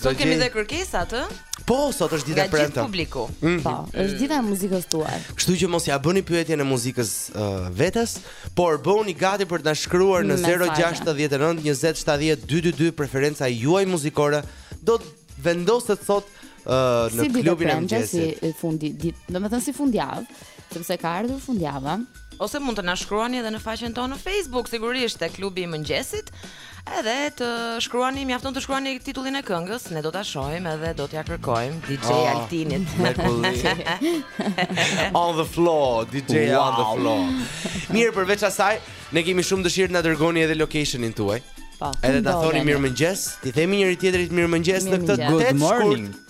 Sot kemi dhe kërkesat, ë? Po, sot është dita Nga e gjithë premte. publiku. Mhm. Po, është dita e muzikës tuaj. Kështu që mos ia bëni pyetjen e muzikës uh, vetes, por bëhuni gati për të na shkruar në Mesazhe. 069 20 70 222 preferenca juaj muzikore do të vendoset sot uh, në si ditë e klubin e premte, mëngjesit. si e fundi ditë, domethënë si fundjavë, sepse ka ardhur fundjava. Ose mund të na shkruani edhe në faqen tonë në Facebook, sigurisht te klubi i mëngjesit. Edhe të shkruani, mjafton të shkruani titullin e këngës, ne do ta shohim edhe do t'ia kërkojmë DJ oh, ah, Altinit. on the floor, DJ wow. on the floor. Mirë, përveç asaj, ne kemi shumë dëshirë të na dërgoni edhe locationin tuaj. Po. Edhe të thoni mirëmëngjes, t'i themi njëri-tjetrit mirëmëngjes në këtë 8 shkurt.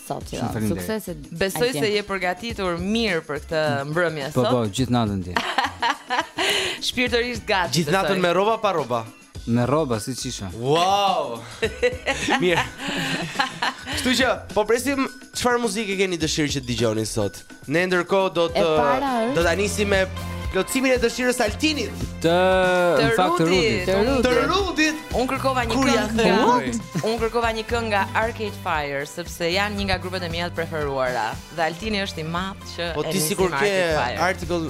sot që do. Suksese. Besoj se je përgatitur mirë për këtë mbrëmje po, sot. Po, po, gjithë natën ti. Shpirtërisht gati. Gjithë natën me rroba pa rroba. Me rroba si çisha. Wow! mirë. Kështu që po presim çfarë muzike keni dëshirë të dëgjoni sot. Ne ndërkohë do të do ta nisim me plotësimin e dëshirës së Altinit. Të në fakt Rudit. Të Rudit. Unë kërkova një këngë. Unë kërkova një këngë nga Arcade Fire sepse janë një nga grupet e mia të preferuara. Dhe Altini është i madh që po ti sikur ke article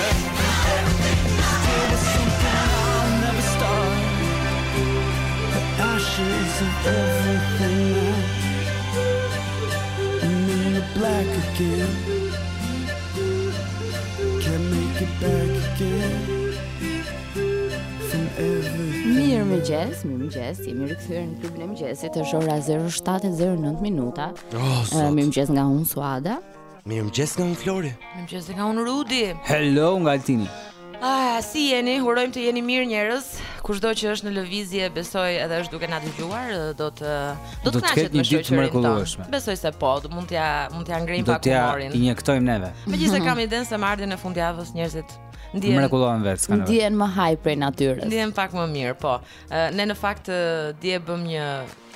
mëngjes, mirëmëngjes, jemi rikthyer në klubin e mëngjesit, është ora 07.09 minuta, oh, uh, mirëmëngjes nga unë Suada, Mirëmëngjes nga unë Flori Mirëmëngjes nga unë Rudi Hello nga Altini Ah, si jeni? Urojmë të jeni mirë njerëz. Kushdo që është në lëvizje, besoj edhe është duke na dëgjuar, do të do të kënaqet me shoqërinë tonë. Besoj se po, do mund t'ia mund t'ia ngrejmë pak humorin. Do t'ia injektojmë neve. Megjithëse kam idenë se me ardhjen e fundjavës njerëzit ndihen mrekullohen vetë s'kanë. Ndihen më high prej natyrës. Ndihen pak më mirë, po. Ne në fakt dje bëmë një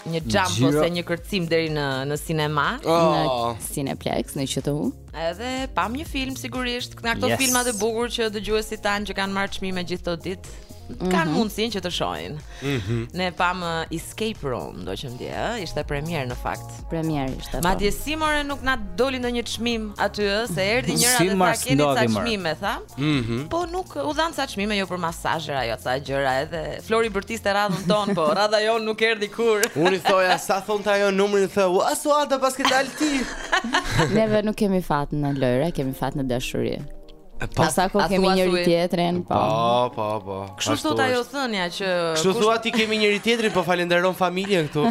Një jump Gjira... ose një kërcim deri në në kinema, oh. në Cineplexx, në QTU. Edhe pamë një film sigurisht, nga këto yes. filma të bukur që dëgjuesit tanë që kanë marrë çmime gjithë këto ditë. Mm -hmm. kanë mhm. mundësinë që të shohin. Mm -hmm. Ne pamë uh, Escape Room, që dje, uh, ishte premierë në fakt. Premierë ishte. Po. Madje si mor nuk na doli ndonjë çmim aty, uh, se erdi njëra si dhe dhe ta kemi ca çmime, tha. Mm -hmm. Po nuk u dhanë ca çmime jo për masazhe, jo ca gjëra edhe Flori bërtiste radhën tonë, po radha jonë nuk erdhi kurrë. Unë i thoja sa thonë ta jo numrin thë, u asu ada pas këtë alti. Neve nuk kemi fat në lojra, kemi fat në dashuri. Po sa kohë kemi njëri tjetrin, po. Po, po, po. Kështu thotë ajo thënia që Kështu thua ti kemi njëri tjetrin, po falenderon familjen këtu.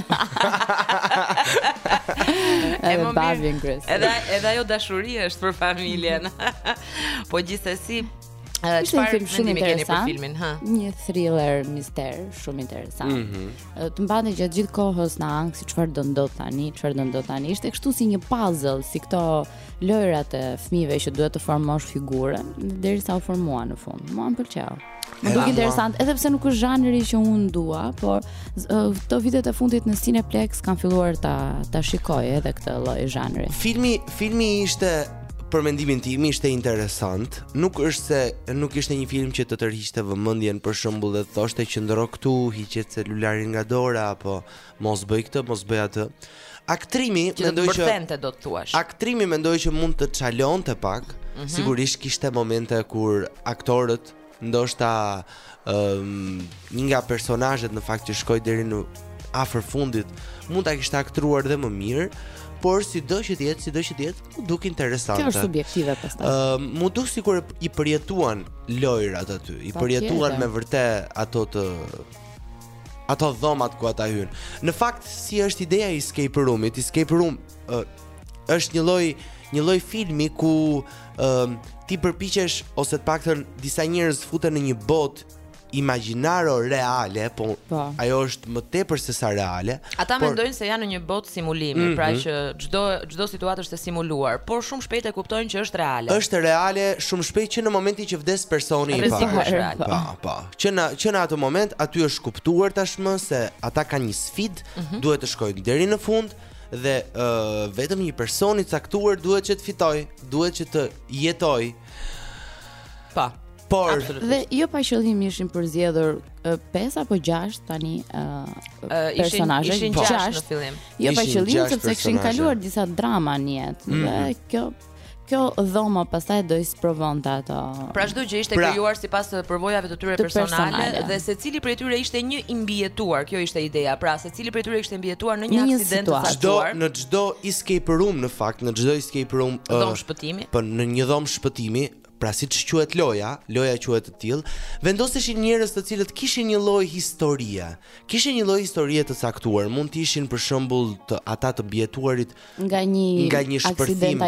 Edhe babin Chris. Edhe edhe ajo dashuria është për familjen. Po gjithsesi, Ishte një film shumë interesant. Filmin, ha. Një thriller mister shumë interesant. Mm -hmm. Të mbante gjatë gjithë kohës në ankth si çfarë do ndodh tani, çfarë do ndodh tani. Ishte kështu si një puzzle, si këto lojërat e fëmijëve që duhet të formosh figurën derisa u formua në fund. Mua më pëlqeu. M'u duk interesant, edhe pse nuk është zhanri që unë dua, por këto vitet e fundit në Cineplex kam filluar ta ta shikoj edhe këtë lloj zhanri. Filmi, filmi ishte për mendimin tim ishte interesant. Nuk është se nuk ishte një film që të tërhiqte vëmendjen, për shembull, dhe thoshte qëndro këtu, hiqe celularin nga dora apo mos bëj këtë, mos bëj atë. Aktrimi mendoj që vërtet do të thuash. Aktrimi mendoj që mund të çalonte pak. Mm -hmm. Sigurisht kishte momente kur aktorët ndoshta um, një nga personazhet në fakt që shkoi deri në afër fundit mund ta kishte aktruar dhe më mirë, por si do që të jetë, si do që të jetë, mu duk interesante. Kjo është subjektive pastaj. Ëm, ehm, uh, mu duk sikur i përjetuan lojrat aty, i përjetuan me vërtet ato të ato dhomat ku ata hynë. Në fakt si është ideja e escape roomit? Escape room uh, është një lloj një lloj filmi ku uh, ti përpiqesh ose të paktën disa njerëz futen në një botë imagjinaro reale, po, po ajo është më tepër se sa reale. Ata por... mendojnë se janë në një botë simulimi, mm -hmm. pra që çdo çdo situatë është e simuluar, por shumë shpejt e kuptojnë që është reale. Është reale shumë shpejt që në momentin që vdes personi i parë. Po, po. Që në, që në atë moment, aty është kuptuar tashmë se ata kanë një sfidë, mm -hmm. duhet të shkojnë deri në fund, dhe uh, vetëm një person i caktuar duhet që të fitojë, duhet që të jetojë. Po. Por Absolutely. dhe jo pa qëllim ishin përzgjedhur 5 apo 6 tani uh, personazhe ishin 6 në fillim. Jo pa qëllim sepse kishin kaluar disa drama në jetë mm -hmm. dhe kjo Kjo dhoma pastaj do i sprovonte ato. Pra çdo gjë ishte pra, krijuar sipas përvojave të tyre të personale, personale dhe secili prej tyre ishte një i mbijetuar. Kjo ishte ideja. Pra secili prej tyre ishte mbijetuar në një, një aksident të caktuar. Në çdo escape room në fakt, në çdo escape room, uh, dhomë shpëtimi. Po në një dhomë shpëtimi, pra siç quhet loja, loja quhet të tillë, vendoseshin njerëz të cilët kishin një lloj historie. Kishin një lloj historie të caktuar, mund të ishin për shembull të ata të mbijetuarit nga një nga një shpërthim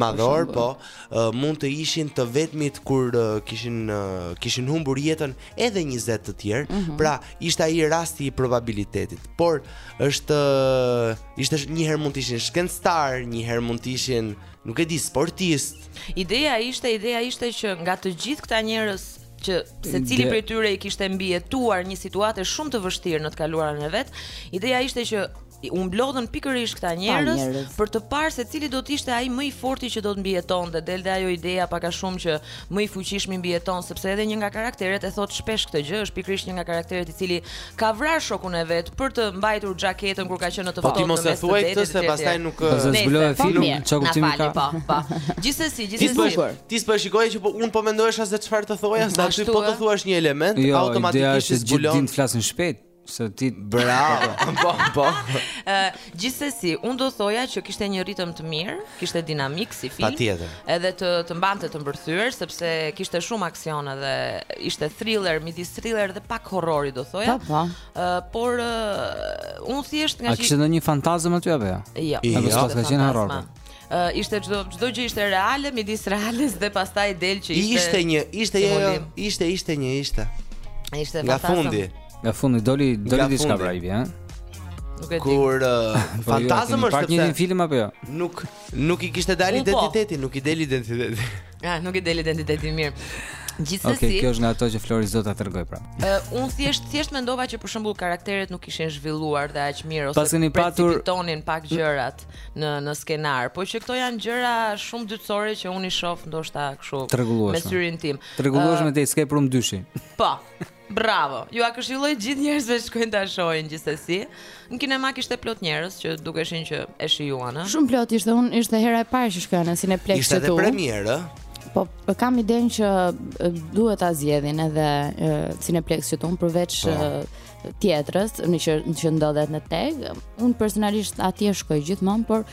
madhor, po, uh, mund të ishin të vetmit kur uh, kishin uh, kishin humbur jetën edhe 20 të tjerë. Mm -hmm. Pra, ishte ai rasti i probabilitetit. Por është uh, ishte një herë mund të ishin shkencëtarë, një herë mund të ishin Nuk e di sportist. Ideja ishte, ideja ishte që nga të gjithë këta njerëz që secili prej tyre i kishte mbijetuar një situate shumë të vështirë në të kaluarën e vet, ideja ishte që u mblodhën pikërisht këta njerëz për të parë se cili do të ishte ai më i forti që do të mbijetonte. Del dhe ajo ideja pak a shumë që më i fuqishmi mbijeton sepse edhe një nga karakteret e thotë shpesh këtë gjë është pikërisht një nga karakteret i cili ka vrarë shokun e vet për të mbajtur xhaketën kur ka qenë në të ftohtë po në mes të detit. Po ti mos e thuaj këtë se pastaj nuk zbulohet po, filmi çka kuptimi ka. Po, po. Gjithsesi, gjithsesi. Ti po ti po shikoje që po unë po mendohesha se çfarë të thoja, sa ti po të thuash një element jo, automatikisht zbulon. Jo, ideja është gjithë ditë të flasin shpejt. se ti bravo po po ë gjithsesi unë do thoja që kishte një ritëm të mirë kishte dinamikë si film patjetër edhe të të mbante të mbërthyer sepse kishte shumë aksion edhe ishte thriller midis thriller dhe pak horrori do thoja po po ë por uh, unë thjesht nga që kishte ndonjë fantazëm aty apo jo ja? jo nuk ka qenë horror Uh, ishte çdo çdo gjë ishte reale midis reales dhe pastaj del që ishte ishte një ishte jo, jo ishte ishte një ishte ishte nga fundi nga fundi doli doli diçka pra Ivi Nuk e di. Kur uh, po, fantazmë jo, është sepse. Pak një film apo jo? Nuk nuk i kishte dalë identiteti, nuk i del identiteti. Ah, nuk i del identiteti mirë. Gjithsesi. Okej, okay, kjo është nga ato që Flori s'do ta tregojë pra. Ë, uh, unë thjesht thjesht mendova që për shembull karakteret nuk ishin zhvilluar dhe aq mirë ose pastaj çalonin pak gjërat në në skenar, por që këto janë gjëra shumë dytësore që unë i shoh ndoshta kështu me syrin tim. Trego diçka uh, te Escape Room dyshi. Po. Bravo! Jua këshilloj gjithë njerëzve që shkojnë ta shohin gjithsesi. Në kinema kishte plot njerëz që dukeshin që e shijuan, ë. Shumë plot ishte, unë ishte hera e parë që shkoja në Cineplex QTU. Ishte edhe premierë, ë. Po kam idenë që duhet ta zgjedhin edhe Cineplex QTU-n, përveç po. tjetrës, në që që ndodhet në Teg. Unë personalisht atje shkoj gjithmonë, por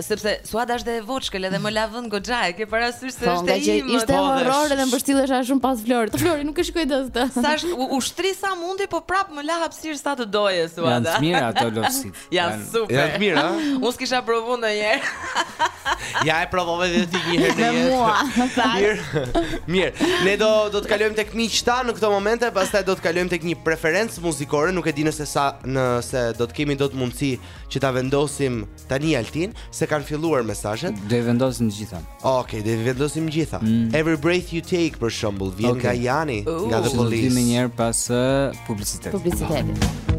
Sepse Suada është dhe e voçkël edhe më la vend goxha, e ke parasysh se është e imët. Ishte po, horror edhe mbështillesha shumë pas Florit. Flori nuk e shikoi dot këtë. Sa është u shtri sa mundi, po prap më la hapësirë sa të doje Suada. Janë të mira ato love seat. Janë super. Janë të mira, ha? Unë s'kisha provu ndonjëherë. Ja e provove dhe ti një herë. Me mua. Mirë. Mirë. Ne do do të kalojmë tek miqta në këto momente, pastaj do të kalojmë tek një preferencë muzikore, nuk e di nëse sa nëse do të kemi dot mundësi që ta vendosim Tani Altin, se kanë filluar mesazhet. Do i vendosim të gjitha. Okej, okay, do i vendosim të gjitha. Mm. Every breath you take për shembull vjen okay. nga Jani, uh, nga The Police. Do vijë menjëherë pas uh, publicitetit. Publicitetit.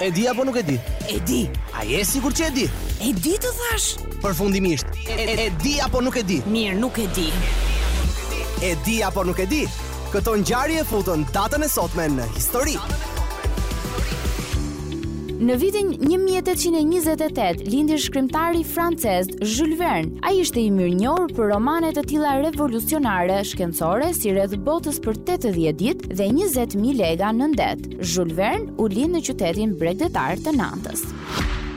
E di apo nuk e di? E di. A je i sigurt që e di? E di të thash. Përfundimisht, e, e, e di apo nuk e di? Mirë, nuk e di. E di apo nuk e di? Këto ngjarje e futën datën e sotme në histori. Në vitin 1828 lindi shkrimtari francez Jules Verne. Ai ishte i mirënjohur për romane të tilla revolucionare shkencore si Rreth botës për 80 ditë, dhe njëzet mijë lega nën det, Jules Verne u lind në qytetin bregdetar të Nantës.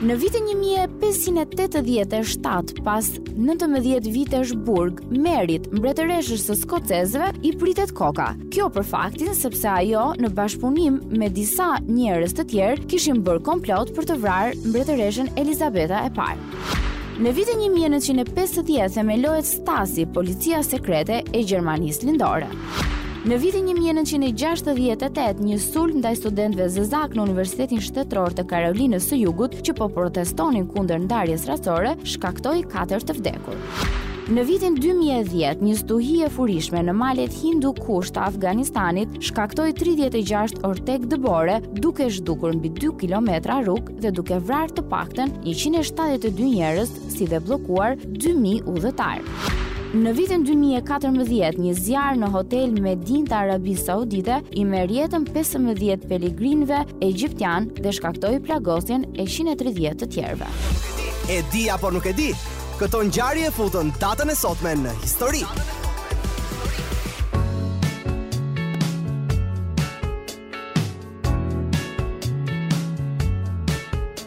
Në vitin 1587, pas 19 vitesh burg, Merit, mbretëreshës së skocezëve i pritet koka. Kjo për faktin sepse ajo në bashkëpunim me disa njerëz të tjerë kishin bërë komplot për të vrarë mbretëreshën Elizabeta e parë. Në vitin 1950 themelohet Stasi, policia sekrete e Gjermanisë Lindore. Në vitin 1968, një sulm ndaj studentëve zezakë në Universitetin Shtetëror të Karolinës së Jugut, që po protestonin kundër ndarjes racore, shkaktoi katër të vdekur. Në vitin 2010, një stuhi e furishme në malet Hindu Kush të Afganistanit shkaktoi 36 ortekë dëbore, duke zhdukur mbi 2 kilometra rrugë dhe duke vrarë të paktën 172 njerëz si dhe bllokuar 2000 udhëtarë. Në vitin 2014, një zjarr në hotel në Medinë të Arabisë Saudite i merr jetën 15 pelegrinëve egjiptianë dhe shkaktoi plagosjen e 130 të tjerëve. E di apo nuk e di? Këto ngjarje e futën datën e sotme në histori.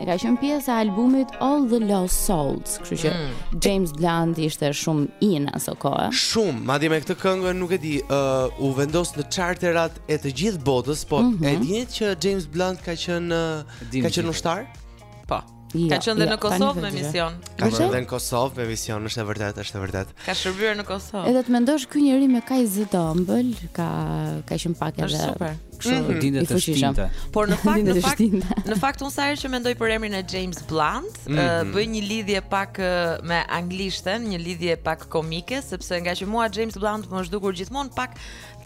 E ka qenë pjesë e albumit All the Lost Souls, kështu që mm. James Blunt ishte shumë in asokohe. Shumë, madje me këtë këngë nuk e di, uh, u vendos në charterat e të gjithë botës, po mm -hmm. e dini që James Blunt ka qenë uh, ka qenë ushtar? Po. Jo, ka qenë dhe jo, në Kosovë me mision. Ka qenë dhe në Kosovë me mision, është e vërtetë, është e vërtetë. Ka shërbyer në Kosovë. Edhe të mendosh ky njeri me kaq zë të ëmbël, ka ka qenë pak edhe. Është super. Kështu mm -hmm. dindet të shtinte. Por në fakt në fakt në fakt unë sa herë që mendoj për emrin e James Blunt, mm -hmm. uh, bëj një lidhje pak uh, me anglishten, një lidhje pak komike, sepse ngaqë mua James Blunt më është dukur gjithmonë pak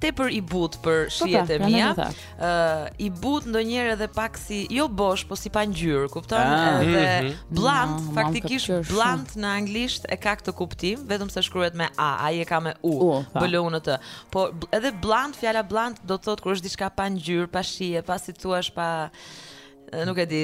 tepër i butë për po, po, shijet e mia. Ë uh, i butë ndonjëherë edhe pak si jo bosh, po si pa ngjyrë, kupton? Ah, edhe mm -hmm. blunt, no, faktikisht blunt në anglisht e ka këtë kuptim, vetëm se shkruhet me a, ai e ka me u, po. B L U N T. Po edhe bland, fjala bland do të thotë kur është diçka pa ngjyrë, pa shije, pa si thuash, pa nuk e di.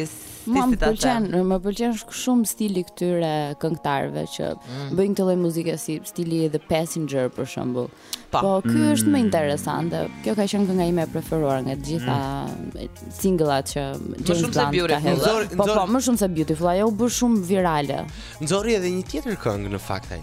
Më pëlqen, më pëlqen shumë stili i këtyre këngëtarëve që mm. bëjnë këtë lloj muzike si stili The Passenger për shembull. Po, po ky mm. është më interesant. Kjo ka qenë kënga ime e preferuar nga të gjitha mm. singlat që James Blunt ka hedhur. Po, po, më shumë se Beautiful, ajo u bë shumë virale. Nxori edhe një tjetër këngë në fakt ai.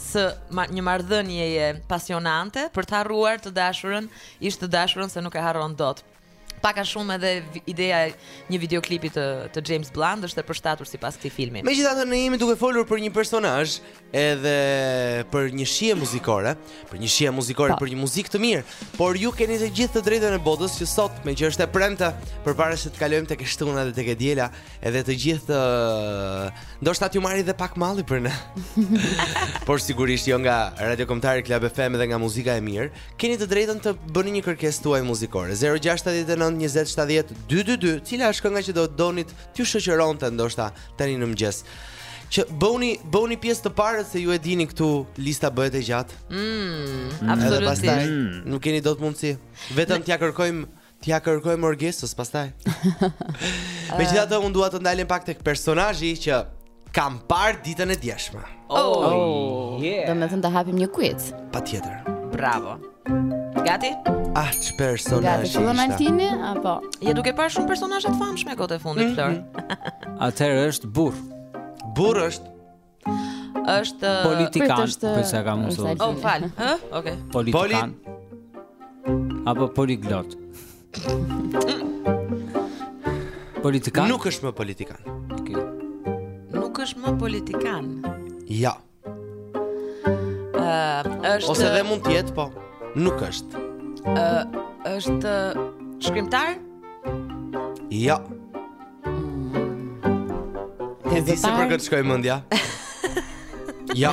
së ma, një marrëdhënieje pasionante për të harruar të dashurën, ish të dashurën se nuk e harron dot. Pak a shumë edhe ideja e një videoklipi të të James Blunt është e përshtatur sipas këtij filmi. Megjithatë ne jemi duke folur për një personazh edhe për një shije muzikore, për një shije muzikore, pa. Po. për një muzikë të mirë, por ju keni të gjithë të drejtën e botës që sot, meqë është e premte, përpara se të kalojmë tek e shtuna dhe tek e diela, Edhe të gjithë ndoshta t'ju marri dhe pak malli për ne. Por sigurisht jo nga Radio Kombëtare Club FM dhe nga muzika e mirë, keni të drejtën të bëni një kërkesë tuajën muzikore. 069 20 70 222, cila është kënga që do të donit t'ju shoqëronte ndoshta tani në mëngjes që bëhuni bëhuni pjesë të parë se ju e dini këtu lista bëhet e gjatë. Mm, mm. absolutisht. Pastaj mm. nuk keni dot mundësi. Vetëm t'ia kërkojmë T'ia kërkojmë Orgesës pastaj. Megjithatë unë dua të ndalem pak tek personazhi që kam parë ditën e djeshme. Oh, oh yeah. Domethënë të hapim një quiz. Patjetër. Bravo. Gati? Ah, që personazh Gati, që dhe Maltini, apo? Je duke parë shumë personazhe të famshme kohët e fundit, mm -hmm. Flor Atëherë është burrë Burrë është Është uh, politikan, po është pse ka mësuar. Oh, fal. Hë? Okej. Politikan. Apo poliglot. Politikan? Nuk është më politikan. Okej. Nuk është më politikan. Jo. Uh, është Ose dhe mund të jetë, po. Nuk është. Ë, uh, është shkrimtar? Jo. Ti e di se për kë të shkoi mendja? Jo.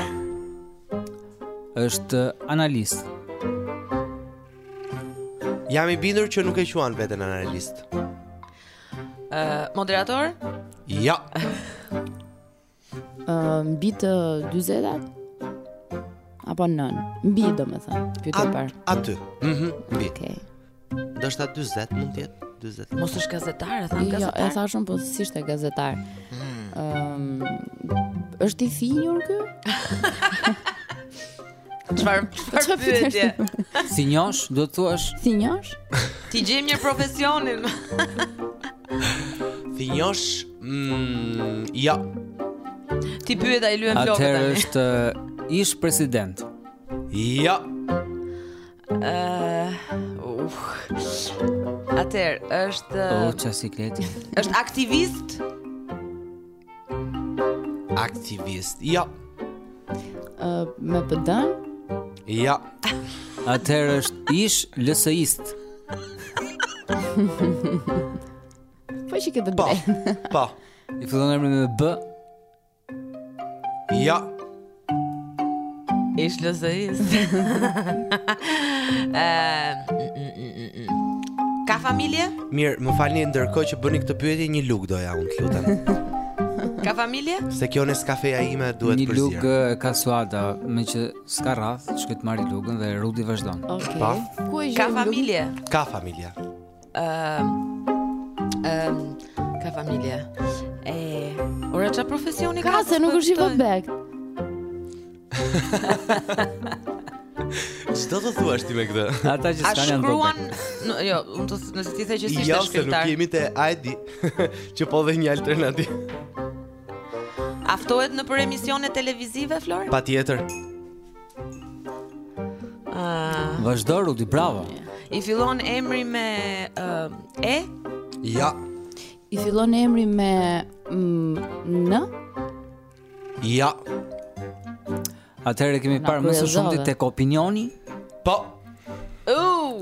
është analist Jam i bindur që nuk e quan veten analist uh, Moderator? Jo. mbi të 40-at apo nën, mbi domethënë, pyetja e parë. Aty. Mhm, mm mbi. Okej. Okay. Do të thotë 40 mund të jetë 40. Mos është gazetar, e thënë gazetar. Jo, e thashë po s'ishte gazetar. Hmm. Ëm, mm. um, është i thinjur ky? Çfarë çfarë pyetje? S'i njeh, do të thuash? S'i njeh? Ti gjej një profesionin. Ti njeh? Mm, jo. Ti pyet a i lyen flokët. Atëherë është uh, ish president. Jo. Ëh, uh, uh. Atëherë është uh, O ça sikleti. Është aktivist? Aktivist, jo. Uh, me PD-në? Jo. Atëherë është ish LSI-st. po që këtë bëjnë. Po, po. I fillon emri me B? Jo. Ish LSI-st Ka familje? Mirë, më falni ndërkohë që bëni këtë pyetje një lugë doja unë të lutem. Ka familje? Se kjo neskafeja ime duhet përzier. Një lugë e ka Suada, meqë s'ka radhë, shkon të marrë lugën dhe Rudi vazhdon. Okay. Pa? Ku e Ka familje? Ka familje. Ehm ehm ka familje. E Ora çfarë profesioni ka? Ka se nuk është i vëbek. Ç'do të thuash ti me këtë? Ata që s'kanë janë shkruan, no, jo, unë të nëse ti the që s'ishte, jo, shkrimtar. Jo, nuk jemi te ID që po, dhe një alternativë. A ftohet nëpër emisione televizive Flor? Patjetër. Uh, Vazhdo Rudi, bravo. I fillon emri me uh, e? Jo. I fillon emri me mm, n? Jo. Atëherë e kemi parë më së shumti tek Opinioni. Po. Uh.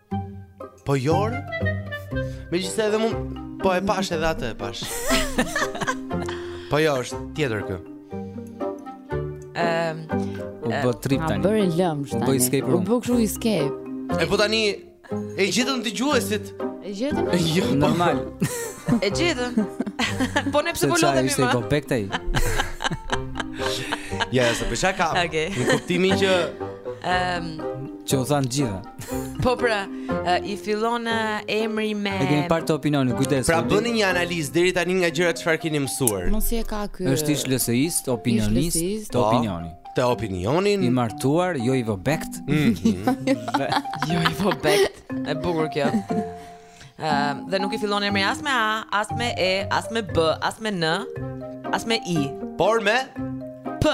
Po jo? Megjithëse edhe mund Po e pashë edhe atë e pashë Po jo është tjetër kë ehm, U bë trip tani U bë lëmsh tani U bë escape room U bë këshu escape E po tani E gjetën dëgjuesit E gjetën E jo, po. Normal E gjetën Po ne pse po lodhemi më Se ça ishte i bobek të i Jo, se për shaka Në kuptimin që Ehm, që u thanë të gjitha. Po pra, i fillon emri me E kemi parë te Opinioni, kujdes. Pra bëni një analizë deri tani nga gjërat çfarë keni mësuar. Mos e ka ky. Është ish LSI-ist, opinionist, te po. Opinioni. Te Opinioni. I martuar, jo i vobekt. Mhm. Jo i vobekt. E bukur kjo. Ëm, dhe nuk i fillon emri as me A, as me E, as me B, as me N, as me I. Por me P.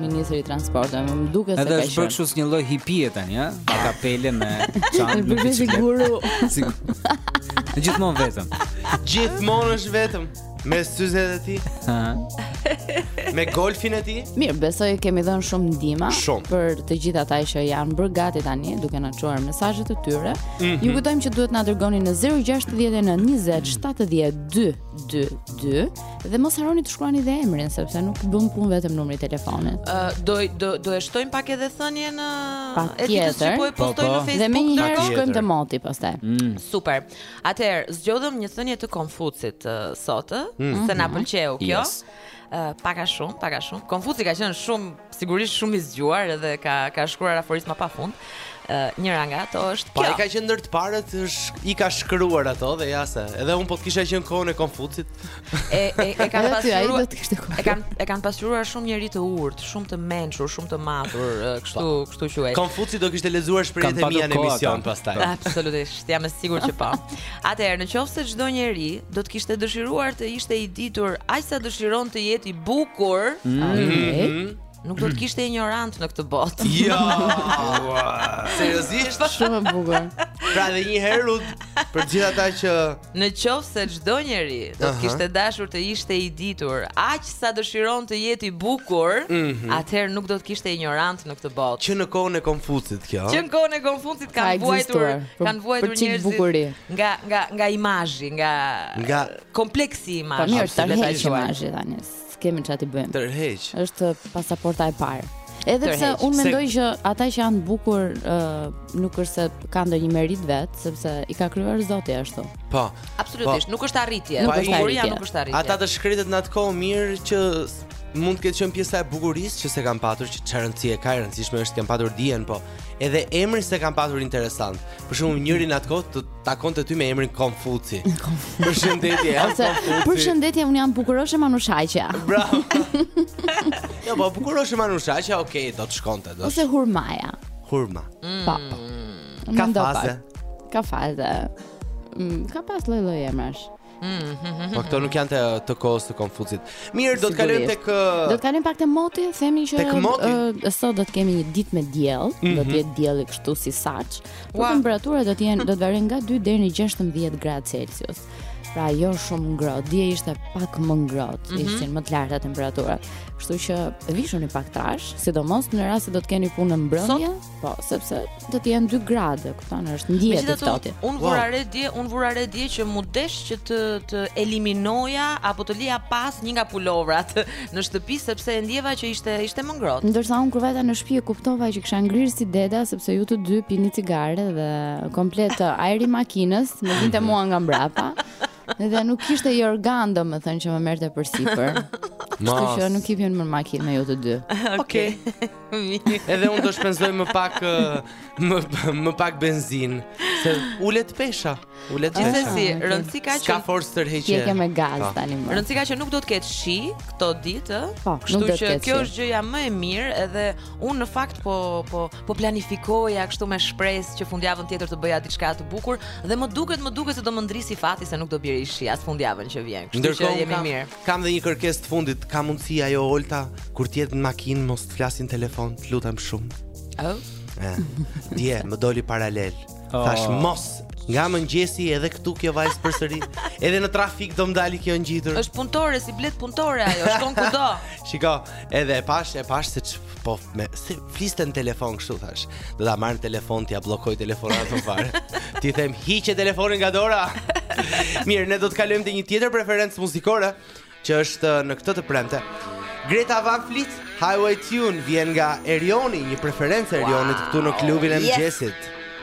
Ministri i Transporteve, më duket se ka qenë. Edhe është bërë kështu si një lloj hipie tani, ha? Me kapele me çantë me bicikletë. Guru. Si... Gjithmonë vetëm. Gjithmonë është vetëm me syzet e tij. Ha. Me golfin e tij. Mirë, besoj kemi dhënë shumë ndihma për të gjithë ata që janë bërë gati tani duke na çuar mesazhet e tyre. Mm -hmm. Ju kujtojmë që duhet të na dërgoni në 069 20 70 222. 22 dhe mos harroni të shkruani dhe emrin sepse nuk bën punë vetëm numri i telefonit. Ë uh, do do do e shtojmë pak edhe thënien e ditës që po e po, postoj po. në Facebook. Dhe menjëherë shkojmë te moti pastaj. Mm. Super. Atëherë zgjodhëm një thënie të Konfucit uh, sot, mm. se na pëlqeu kjo. Yes. Uh, pak a shumë, pak a shumë. Konfuci ka qenë shumë, sigurisht shumë i zgjuar edhe ka ka shkruar aforizma pa fund. Uh, njëra nga ato është po, kjo. Po ai ka qenë ndër të parët, është i ka shkruar ato dhe ja se. Edhe unë po të kisha qenë në kohën e Konfucit. E e e kanë pasur ai do të kishte kohë. E kanë e kanë pasuruar shumë njerëz të urtë, shumë të mençur, shumë të matur, kështu, po. kështu quhet. Konfuci do kishte lexuar shprehjet e mia në emision pastaj. Absolutisht. Se jam e sigurt që po Atëherë, në qoftë se çdo njeri Do të kishte dëshiruar të ishte i ditur Aq sa dëshiron të jetë i bukur mm -hmm. Nuk do të kishte injorant në këtë botë Jo Seriosisht Shumë e bukur Pra dhe një herë Për gjithë ata që Në qoftë se çdo njeri Do të kishte dashur të ishte i ditur Aq sa dëshiron të jetë i bukur, Mhm. atëherë nuk do të kishte injorant në këtë botë. Që në kohën e Konfucit kjo. Që në kohën e Konfucit Ka kanë vuajtur, ekzistuar, për- kanë vuajtur për çik njerëzit bukuri. nga nga nga imazhi, nga Nga kompleksi i Po imazhit. mirë, le ta tërheq quajmë. imazhi tani. S'kemi çfarë të bëjmë. tërheq. Është pasaporta e parë. Edhe pse unë mendoj që ata që janë të bukur uh, nuk është se kanë ndonjë meritë vetë, sepse i ka krijuar Zoti ashtu. Po. Absolutisht, po, nuk është arritje. Nuk është arritje. Nuk është arritje. Ata të shkretët në atë kohë mirë që mund të ketë qenë pjesa e bukurisë që s'e kanë patur, që çfarë rëndësie ka, e rëndësishme është që kanë patur dijen, po edhe emrin s'e kanë patur interesant. Për shembull njëri në atë kohë të takonte ty me emrin Konfuci Përshëndetje jam Konfuci Përshëndetje unë jam bukuroshe manushaqja Bravo Jo, po bukuroshe manushaqja, okej, okay, do të shkonte do Ose hurmaja Hurma mm. Pa, po, pa po. Ka faze Ka faze mm, Ka pas lloj-lloj emrash Mm-hmm. Po këto nuk janë të të kohës të Konfucit. Mirë, do të kalojmë tek uh, Do të kalojmë pak te moti, themi që tek moti. Uh, sot do të kemi një ditë me diell, mm -hmm. do të mhm. jetë dielli kështu si saç. Por wow. temperaturat do të jenë do të variojnë nga 2 deri në 16 gradë Celsius. Pra jo shumë ngrohtë, dje ishte pak më ngrohtë, mm -hmm. ishin më të larta temperaturat. Kështu që vishuni pak trash, sidomos në rast se do të keni punë në mbrëmje. Po, sepse do të jenë 2 gradë, kupton, është ndjehet ftohtë. Unë vura re dje, unë vura re dje që mu desh që të të eliminoja apo të lija pas një nga pulovrat në shtëpi sepse e ndjeva që ishte ishte më ngrohtë. Ndërsa unë kur vajta në shtëpi e kuptova që kisha ngrirë si deda sepse ju të dy pini cigare dhe komplet ajri i makinës më vinte mua nga mbrapa. Dhe nuk kishte jorgan, do më thënë, që më merrte për sipër. Kështu që nuk vij më në makinë me ju të dy. Okej. Okay. Edhe unë do shpenzoj më pak më më pak benzinë, se ulet pesha, ulet pesha. Gjithsesi, ah, rëndësi ka që ka forcë tërheqje. Ti ke me gaz po. tani më. Rëndësi ka që nuk do të ketë shi këto ditë, po, kështu që kjo është gjëja më e mirë, edhe unë në fakt po po po planifikoja kështu me shpresë që fundjavën tjetër të bëja diçka të bukur dhe më duket më duket se do më ndrisi fati se nuk do bjerë shi as fundjavën që vjen. Kështu që jemi mirë. Kam dhe një kërkesë të fundit, ka mundësi ajo Olta kur të jetë në makinë mos të flasi në telefon, të lutem shumë. Oh. Eh, dje më doli paralel. Oh. Thashë mos Nga mëngjesi edhe këtu kjo vajzë përsëri. Edhe në trafik do mdali kjo ngjitur. Është punëtore, si bletë punëtore ajo, shkon kudo. Shiko, edhe e pashë, e pashë se po me se fliste në telefon kështu thashë. Do ta marr në telefon t'ia bllokoj telefonin atë fare. t'i them hiqe telefonin nga dora. Mirë, ne do të kalojmë te një tjetër preferencë muzikore që është uh, në këtë të premte. Greta Van Fleet Highway Tune vjen nga Erioni, një preferencë e Erionit wow. këtu në klubin e mëngjesit. Yeah.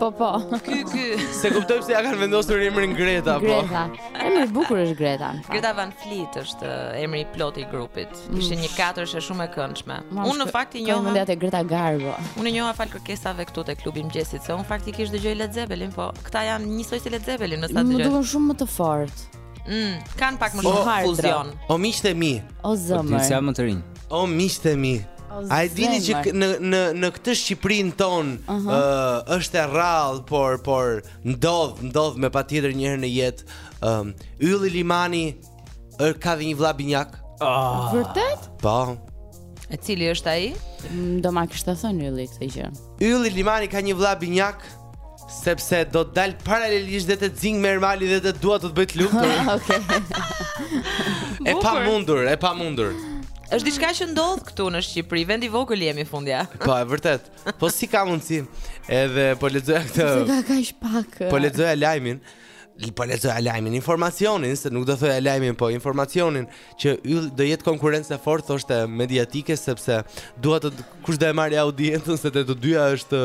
Po, po. Ky, ky. S'e kuptoj pse ia kanë vendosur emrin Greta, po. Greta. Emër i bukur është Greta. Greta Van Fleet është uh, emri i plot i grupit. Mm. Ishte një katërshe shumë e këndshme. Unë në fakt i njoha. Unë e Greta Garbo. Unë e njoha falë kërkesave këtu te klubi i mëngjesit, se unë faktikisht dëgjoj Led Zeppelin, po këta janë njësoj si Led Zeppelin me sa dëgjoj. Më duken shumë më të fortë. Mm, kanë pak më shumë po, fuzion. O miqtë e mi. O zemër. Po dhe janë më të rinj. O miqtë e mi. A e dini që në në në këtë Shqipërinë tonë uh -huh. uh, është e rrallë, por por ndodh, ndodh me patjetër një herë në jetë. Ëm um, Ylli Limani ë ka dhe një vlla binjak. Oh. Vërtet? Po. E cili është ai? Do ma kishte thënë Ylli këtë gjë. Ylli Limani ka një vlla binjak. Sepse do të dal paralelisht dhe te Xing me Ermalin dhe te Dua të të bëj të lumtur. Okej. e pamundur, e pamundur. Është diçka që ndodh këtu në Shqipëri, vend i vogël jemi fundja. Po, e vërtet. Po si ka mundsi? Edhe po lexoja këtë. Se ka kaq pak. Po lexoja lajmin. Po lexoja lajmin, informacionin, se nuk do thoja lajmin, po informacionin. Që do jetë konkurrencë e fortë thoshte mediatike sepse do të, kush do e marrë audiencën se te të dyja është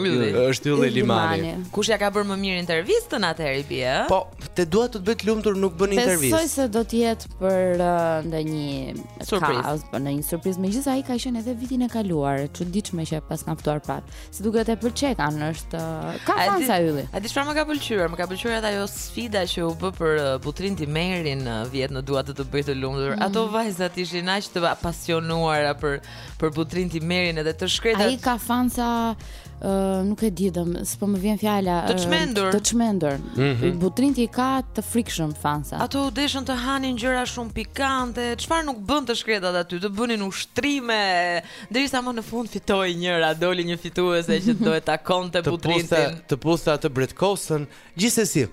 Ylli është Ylli Limani. Kush ia ka bërë më mirë intervistën atëherë i bie? Po, te Dua të të bëj të lumtur nuk bën intervistë. Besoj se do të jetë për uh, ndonjë surprizë, për ndonjë surprizë. Megjithëse ai ka qenë edhe vitin e kaluar, e çuditshme që pse e kanë ftuar prapë. Si duket e pëlqejnë, është ka fansa Ylli. A di çfarë më ka pëlqyer? Më ka pëlqyer edhe ajo sfida që u bë për uh, Butrint Imerin uh, vjet në Dua të të bëj të lumtur. Mm. Ato vajzat ishin aq të apasionuara për për Butrint Imerin edhe të shkretat. Ai ka fansa uh, nuk e di dmth, s'po më vjen fjala. Të çmendur. Të çmendur. Mm -hmm. Butrinti ka të frikshëm fansa. Ato u deshën të hanin gjëra shumë pikante. Çfarë nuk bënë të shkretat aty? Të bënin ushtrime. Derisa më në fund fitoi njëra, doli një fituese që do e takonte Butrintin. Të puthte atë bretkosën, gjithsesi.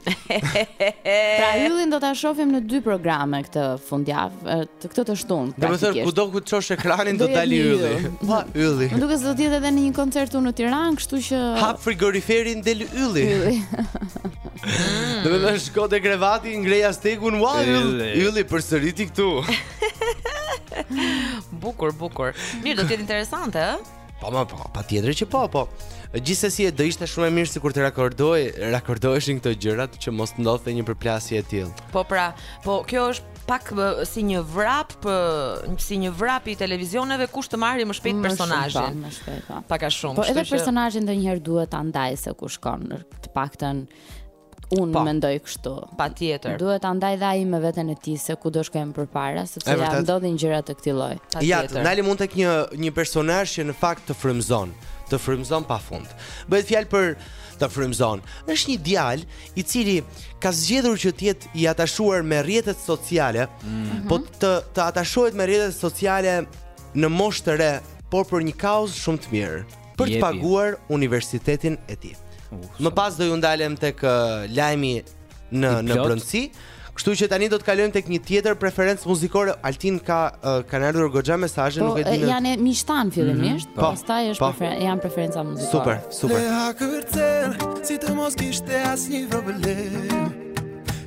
pra Yllin do ta shohim në dy programe këtë fundjavë, këtë të shtunë. Do të thotë kudo ku të çosh ekranin do dali Ylli. Po Ylli. Më duket se do të jetë edhe në një koncert në Tiranë, kështu që hap frigoriferin del Ylli. Do të thotë shko te krevati, ngre jastëkun, wow Ylli, përsëri ti këtu. bukur, bukur. Mirë, do të jetë interesante, ë? Po, po, po, patjetër që po, po. Gjithsesi do ishte shumë mirë sikur të rakordoj, rakordoheshin këto gjërat që mos ndodhte një përplasje e tillë. Po pra, po kjo është pak si një vrap për si një vrap i televizioneve kush të marrë më shpejt personazhin. Më shpejt, po. Pak a shumë. Po edhe që... personazhi ndonjëherë duhet ta ndajë se ku shkon, të paktën Unë po. mendoj kështu. Patjetër. Duhet ta ndajë dhe ai me veten e tij se ku do shkojë më përpara, sepse ja ndodhin gjëra të këtij lloji. Ja, ndalemi, unë tek një një personazh që në fakt të frymëzon, të frymëzon pafund. Bëhet fjalë për të frymëzon. Është një djalë i cili ka zgjedhur që të jetë i atashuar me rrjetet sociale, mm -hmm. po të të atashohet me rrjetet sociale në moshë të re, por për një kauzë shumë të mirë. për të paguar universitetin e tij. Më pas do ju ndalem tek lajmi në në brendësi. Kështu që tani do të kalojmë tek një tjetër preferencë muzikore. Altin ka uh, kanë ardhur goxha mesazhe, po, nuk e di. Po janë miqtë tanë fillimisht, mm -hmm. pastaj është po. preferenca, janë preferenca muzikore. Super, super. Lea kërcen, si të mos kishte asnjë problem.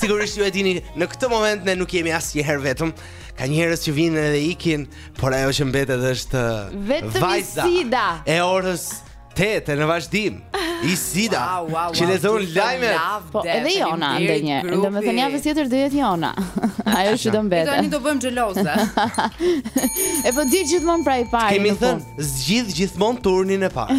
Sigurisht ju e dini, në këtë moment ne nuk jemi asnjëherë vetëm. Ka njerëz që vijnë edhe ikin, por ajo që mbetet është uh, vetëm vajza Isida. E orës 8 e në vazhdim. Isida. Wow, wow, wow, që lexon lajme. Po, edhe Jona ande një. Domethënë javën tjetër do jetë Jona. Ajo që do mbetet. Do tani do bëjmë xheloze. e po di gjithmonë pra i parë. Kemi thënë zgjidh gjithmonë turnin e parë.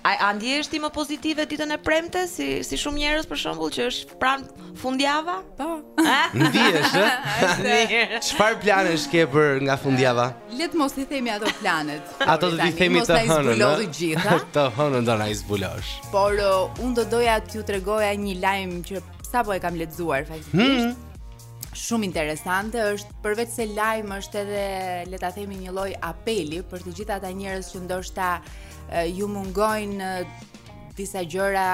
A a ndihesh ti më pozitive ditën e premte si si shumë njerëz për shembull që është pranë fundjava? Po. Ndihesh, ë? Çfarë planesh ke për nga fundjava? Le të mos i themi ato planet. Ato do t'i themi të hënën. Mos të gjitha. Të hënën do na i zbulosh. Por uh, unë do doja t'ju tregoja një lajm që sapo e kam lexuar faktikisht. Hmm. shumë interesante është përveç se lajm është edhe le ta themi një lloj apeli për të gjithë ata njerëz që ndoshta ju mungojnë disa gjëra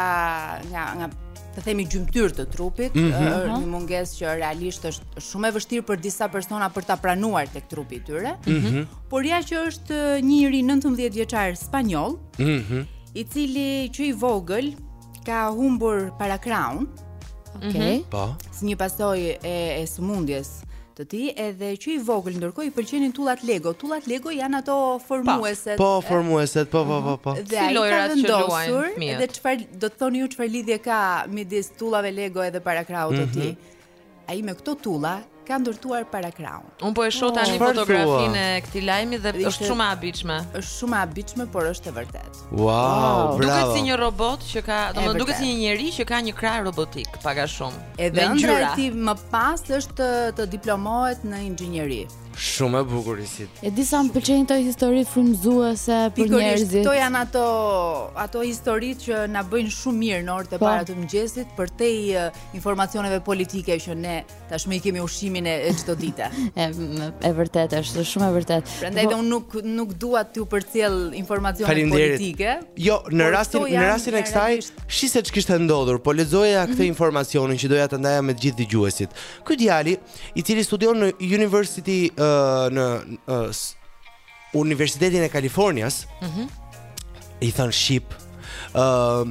nga nga të themi gjymtyrë të trupit, mm -hmm. një mungesë që realisht është shumë e vështirë për disa persona për ta pranuar tek trupi i tyre. Mm -hmm. Por ja që është një i ri 19 vjeçar spanjoll, mm -hmm. i cili që i vogël Ka humbur parakrahun. Okej. Mm -hmm. Po. Si një pasojë e, e sëmundjes të tij edhe që i vogël ndërkohë i pëlqenin tullat Lego. Tullat Lego janë ato formueset. Po, po formueset, po po po po. Dhe si lojrat që luajnë fëmijët. Dhe çfarë do të thoni ju çfarë lidhje ka midis tullave Lego edhe parakrahut të mhm. tij? Ai me këto tulla ka ndërtuar parakrahun. Unë po e shoh tani oh, fotografinë e këtij lajmi dhe është shumë e habitshme. Është shumë e habitshme, por është e vërtetë. Wow, wow, bravo. Duket si një robot që ka, domethënë duket si një njeri që ka një krah robotik, pak a shumë. Ëndrra e tij më pas është të, të diplomohet në inxhinieri. Shumë e bukur i sit. E di sa më pëlqejnë këto histori frymëzuese për njerëzit. Pikërisht, këto janë ato ato histori që na bëjnë shumë mirë në orët e po. para të mëngjesit, përtej informacioneve politike që ne tashmë i kemi ushqimin e çdo dite. E, e vërtetë është, shumë e vërtetë. Prandaj dhe unë nuk nuk dua t'ju përcjell informacione politike. Jo, në rastin në rastin e kësaj, shih se ç'kishte ndodhur, po lexoja këtë mhm. informacionin që doja ta ndaja me të gjithë dëgjuesit. Ky djali, i cili studion në University uh, në uh, Universitetin e Kalifornias, mm -hmm. i thënë shqip, uh,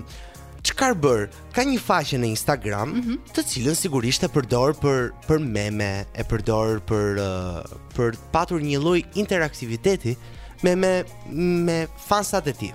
ç'ka bërë? Ka një faqe në Instagram, mm -hmm. të cilën sigurisht e përdor për për meme, e përdor për uh, për të patur një lloj interaktiviteti me me me fansat e tij.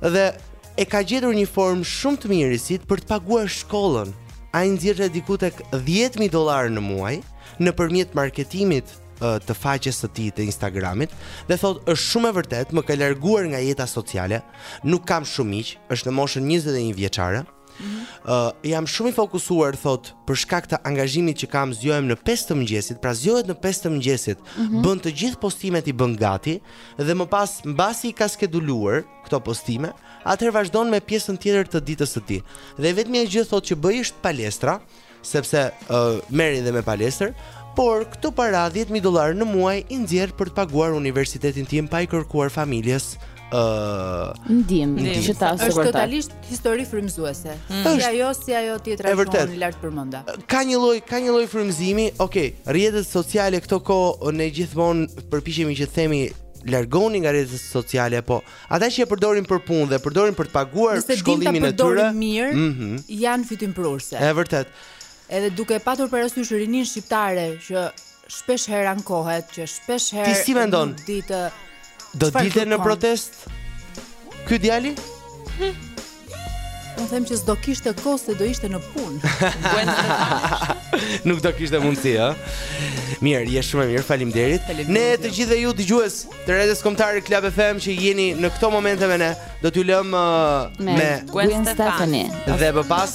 Dhe e ka gjetur një formë shumë të mirë si të për të paguar shkollën. Ai nxjerr diku tek 10000 dollarë në muaj nëpërmjet marketimit të faqes së tij të Instagramit dhe thotë është shumë e vërtetë, më ka larguar nga jeta sociale, nuk kam shumë miq, është në moshën 21 vjeçare. Ëh, mm -hmm. uh, jam shumë i fokusuar thotë për shkak të angazhimit që kam zgjohem në 5 të mëngjesit, pra zgjohet në 5 të mëngjesit, mm -hmm. bën të gjithë postimet i bën gati dhe më pas mbasi i ka skeduluar këto postime, atëherë vazhdon me pjesën tjetër të ditës së tij. Dhe vetëm një gjë thotë që bëj është palestra, sepse uh, merrem dhe me palestër, por këto para 10.000 dollarë në muaj i nxjerr për të paguar universitetin tim pa i kërkuar familjes uh, ndihmë që ta suportojë. Është totalisht histori frymëzuese. Mm. Si ajo, si ajo tjetra që unë lart përmenda. Ka një lloj, ka një lloj frymëzimi. Okej, okay, rrjetet sociale këto kohë ne gjithmonë përpiqemi që të themi largoni nga rrjetet sociale, po Ata që e përdorin për punë dhe e përdorin për të paguar Nëse shkollimin e tyre. Nëse dinë ta përdorin mirë, mm -hmm. janë fitimprurëse. Është e vërtetë. Edhe duke patur parasysh rininë shqiptare që shpesh herë ankohet, që shpesh herë Ti si mendon? Ditë do dilte në protestë? Ky djali? Unë them që s'do kishte kohë se do ishte në punë. Nuk do kishte mundësi, ë. Mirë, je shumë e mirë, faleminderit. Ne të gjithëve ju dëgjues të Radios Kombëtare Club FM që jeni në këto momente me ne, do t'ju lëmë uh, me Gwen Stefani. Dhe më pas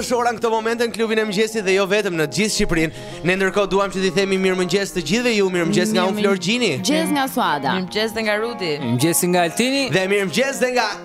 është ora në këtë moment në klubin e mëngjesit dhe jo vetëm në gjithë Shqipërinë. Ne ndërkohë duam që t'i themi mirëmëngjes të gjithëve ju, mirëmëngjes nga unë Flor Gjini. Mirëmëngjes nga Suada. Mirëmëngjes nga Rudi. Mirëmëngjes nga Altini. Dhe mirëmëngjes nga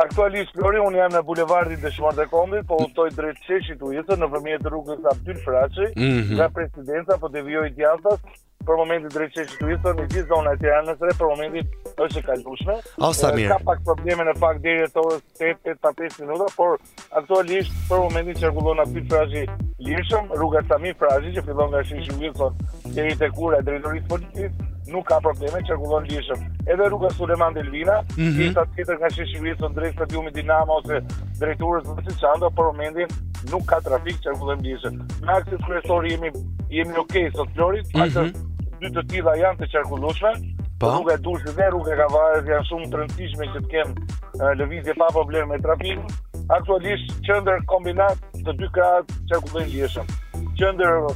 Aktualisht Lori, unë jam në bulevardin Dëshmorët e Kombit, po udhëtoj drejt Sheshit Uillson nëpërmjet rrugës Abdyl Frashëri, mm -hmm. nga presidenca po devijoj djathtas për momentin drejt Sheshit Uillson, në gjithë zonën e Tiranës së Re për momentin është e kalueshme. Ka pak probleme në fakt deri te orës 8:05 minuta, por Aktualisht, për momentin qarkullon Abdyl Frashëri lirshëm, rruga Sami Frashëri që fillon nga Sheshi Wilson deri te ura e drejtorisë policisë, nuk ka probleme, qarkullon lirshëm. Edhe rruga Sulejman Delvina, mm -hmm. i të tjetër nga Sheshi Wilson drejt stadiumit Dinamo ose drejt urës Vasil Shanto, për momentin nuk ka trafik qarkullon lirshëm. Në akset kryesore jemi, jemi ok, sot Flori, mm -hmm. dy të tilla janë të qarkullueshme, Po. Rruga e Durrësit dhe rruga e Kavajës janë shumë të rëndësishme që të kemë lëvizje pa probleme me trafik. Aktualisht qendër kombinat të dy krahët qarkullojnë lirshëm. Qendër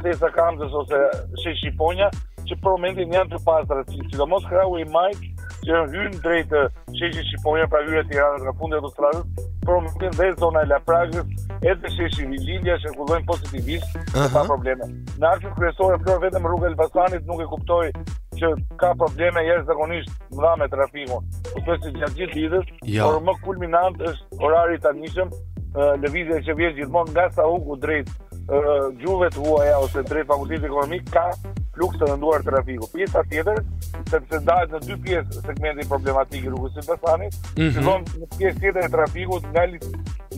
kthesa e Kamzës ose sheshi Shqiponja që për momentin janë të pastra, sidomos krahu i majtë që hyn drejt sheshit Shqiponja pra hyrja e Tiranës nga fundi i autostradës, për momentin dhe zona e Laprakës, edhe sheshi Rilindja qarkullojnë pozitivisht uh -huh. pa probleme. Në akset kryesore Flori vetëm rrugë e Elbasanit nuk e kuptoj që ka probleme jashtëzakonisht të mëdha me trafikun. Kuptoj se gjatë gjithë ditës, ja. por më kulminant është orari i tanishëm, lëvizja që vjen gjithmonë nga Sauku drejt gjuhëve të huaja ose drejt fakultetit ekonomik, ka fluks të rënduar trafiku. Pjesa tjetër, sepse ndahet në dy pjesë segmenti problematik i rrugës së Elbasanit, mm -hmm. dhe në pjesën tjetër e trafikut nga,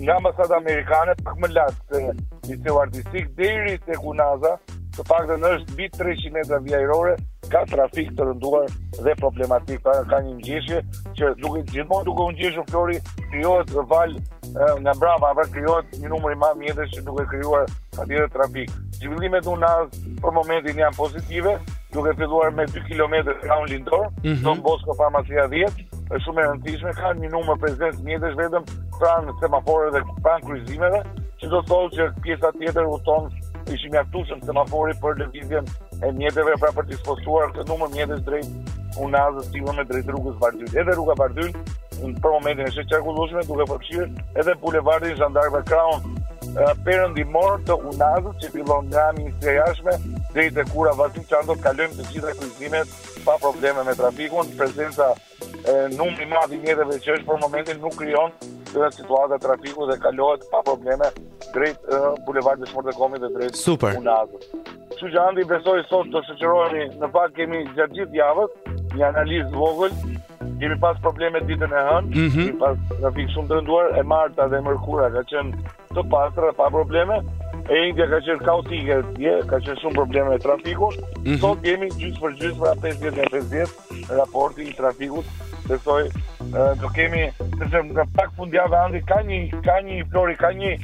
nga ambasada amerikane, pak më lart se Liceu Artistik deri tek Unaza, të paktën është mbi 300 metra vijë ajrore, ka trafik të rënduar dhe problematik. Pra ka një ngjeshje që duke gjithmonë duke u ngjeshur Flori krijohet valë nga mbrapa, pra krijohet një numër i madh mjetesh që duke krijuar atëherë trafik. Zhvillimet në Unazë për momentin janë pozitive, duke filluar me dy kilometra nga Lindor, mm -hmm. në poshtë Farmacia 10, është shumë e rëndësishme, ka një numër prezencë mjetesh vetëm pranë semaforeve, pranë kryqëzimeve, që do të thotë që pjesa tjetër udhëton lirshëm mjaftueshëm semafori për lëvizjen e mjeteve pra për të dispozuar këtë numër mjetesh drejt unazës sipërme drejt rrugës Bardhyl. Edhe rruga Bardhyl për momentin është e qarkullueshme duke përfshirë edhe bulevardin Zhan d'Ark dhe krahun perëndimor të unazës që fillon nga ministria e jashtme deri tek ura Vasil Shanto kalojmë të gjitha kryqëzimet pa probleme me trafikun, prezenca numrit i madh i mjeteve që është për momentin nuk krijon situata trafiku dhe kalohet pa probleme drejt uh, bulevardit Dëshmorët e Kombit dhe drejt Super. Unazës. Kështu që Andi besoj sot të shoqërohemi, në fakt kemi gjatë gjithë javës një analizë e vogël. Kemi pas probleme ditën e hënë, mm -hmm. kemi pas trafik shumë të rënduar, e marta dhe e mërkura ka qenë të pastra pa probleme. E enjtja ka qenë kaotike, dje, ka qenë shumë probleme me trafikun. Mm -hmm. Sot kemi gjysë për gjysë pra 50 me 50 raporti i trafikut. Besoj do kemi sepse në prag fundjave Andi ka një ka një Flori, ka një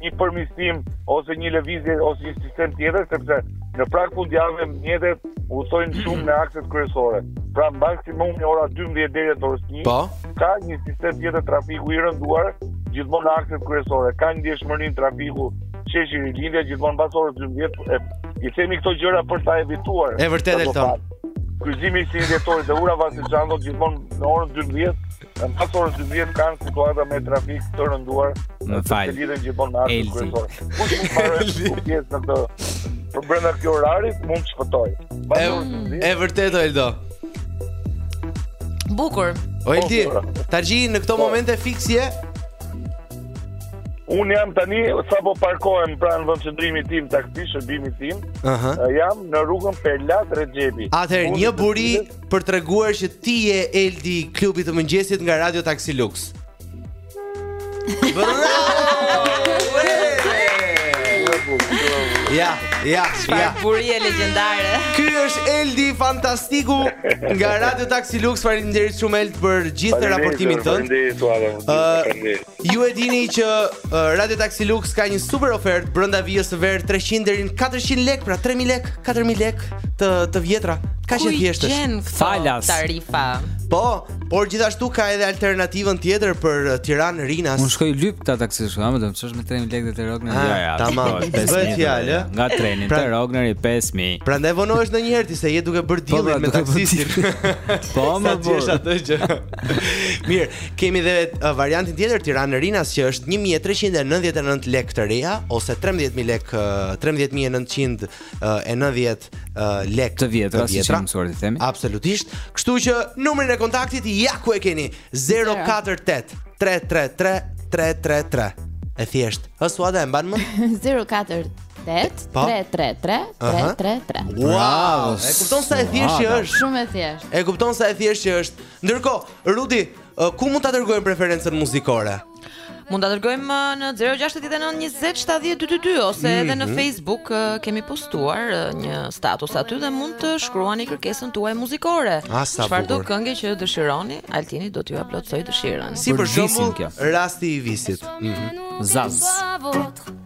një përmirësim ose një lëvizje ose një sistem tjetër sepse në prag fundjavë mjetet udhëtojnë shumë në akset kryesore. Pra maksimum në ora 12 deri në orën 1. Po. ka një sistem tjetër trafiku i rënduar, gjithmonë në akset kryesore, ka ndjeshmëri trafiku, sheshi Rilindja, gjithmonë mbas orës 12, e, i themi këto gjëra për ta evituar. E vërtetë Elton. Kryqëzimi 21 Dhjetori dhe ura Vasil Shanto gjithmonë në orën 12, mbas orës 12 kanë situata me trafik të rënduar, në falë, të lidhen gjithmonë në akset kryesore. Kush mund parë u pjesë në të, për brenda kjo orarit, mund të shpëtoj. E, e vërtetë Elton. Bukur. O Eldi, po, ku të gjej në këto po. momente fiksje. Un jam tani sapo parkohem pranë vendqëndrimit tim taksi shërbimit tim. Ëh. Uh -huh. Jam në rrugën Perlat Rexhepi. Atëherë një bori për të treguar që ti je Eldi i Klubit të Mëngjesit nga Radio Taxi Lux. Ja, ja, ja. Burie legjendare. Ky është Eldi fantastiku nga Radio Taxi Lux. Faleminderit shumë Eld për gjithë raportimin tënd. Faleminderit, Ju e dini që Radio Taxi Lux ka një super ofertë brenda vijës së verdhë 300 deri në 400 lekë, pra 3000 lekë, 4000 lekë të vjetra. Kaq e thjeshtë është. Falas. Tarifa. Po, Por gjithashtu ka edhe alternativën tjetër për uh, Tiranë Rinas. Unë shkoj lyp këta taksish, ha, vetëm ç'është me trenin lekë te Rogner. Ah, ja, ja. Tamam, bëhet fjalë. Nga treni pra, te Rogner i 5000. Prandaj vonohesh ndonjëherë ti se je duke bërë po, pra, dealin me taksistin. Po, më po. Sa atë gjë. Mirë, kemi edhe uh, variantin tjetër Tiranë Rinas që është 1399 lekë të reja ose 13000 e 900 e 90 lekë të vjetra, siç jemi mësuar të themi. Absolutisht. Kështu që numrin e kontaktit ja ku e keni 048 333 333. E thjeshtë. Ë Suada e mban mend? 048 333 333. Wow, e kupton sa e thjeshtë që është? Shumë e thjeshtë. E kupton sa e thjeshtë që është. Ndërkohë, Rudi, ku mund ta dërgojnë preferencën muzikore? Mund ta dërgojmë uh, në 069 20 70 222 ose edhe në mhm. Facebook uh, kemi postuar uh, një status aty dhe mund të shkruani kërkesën tuaj muzikore. Ah, Çfarëdo kënge që dëshironi, Altini do t'jua plotësojë dëshirën. Si për shembull rasti i Visit. Mhm. Zaz.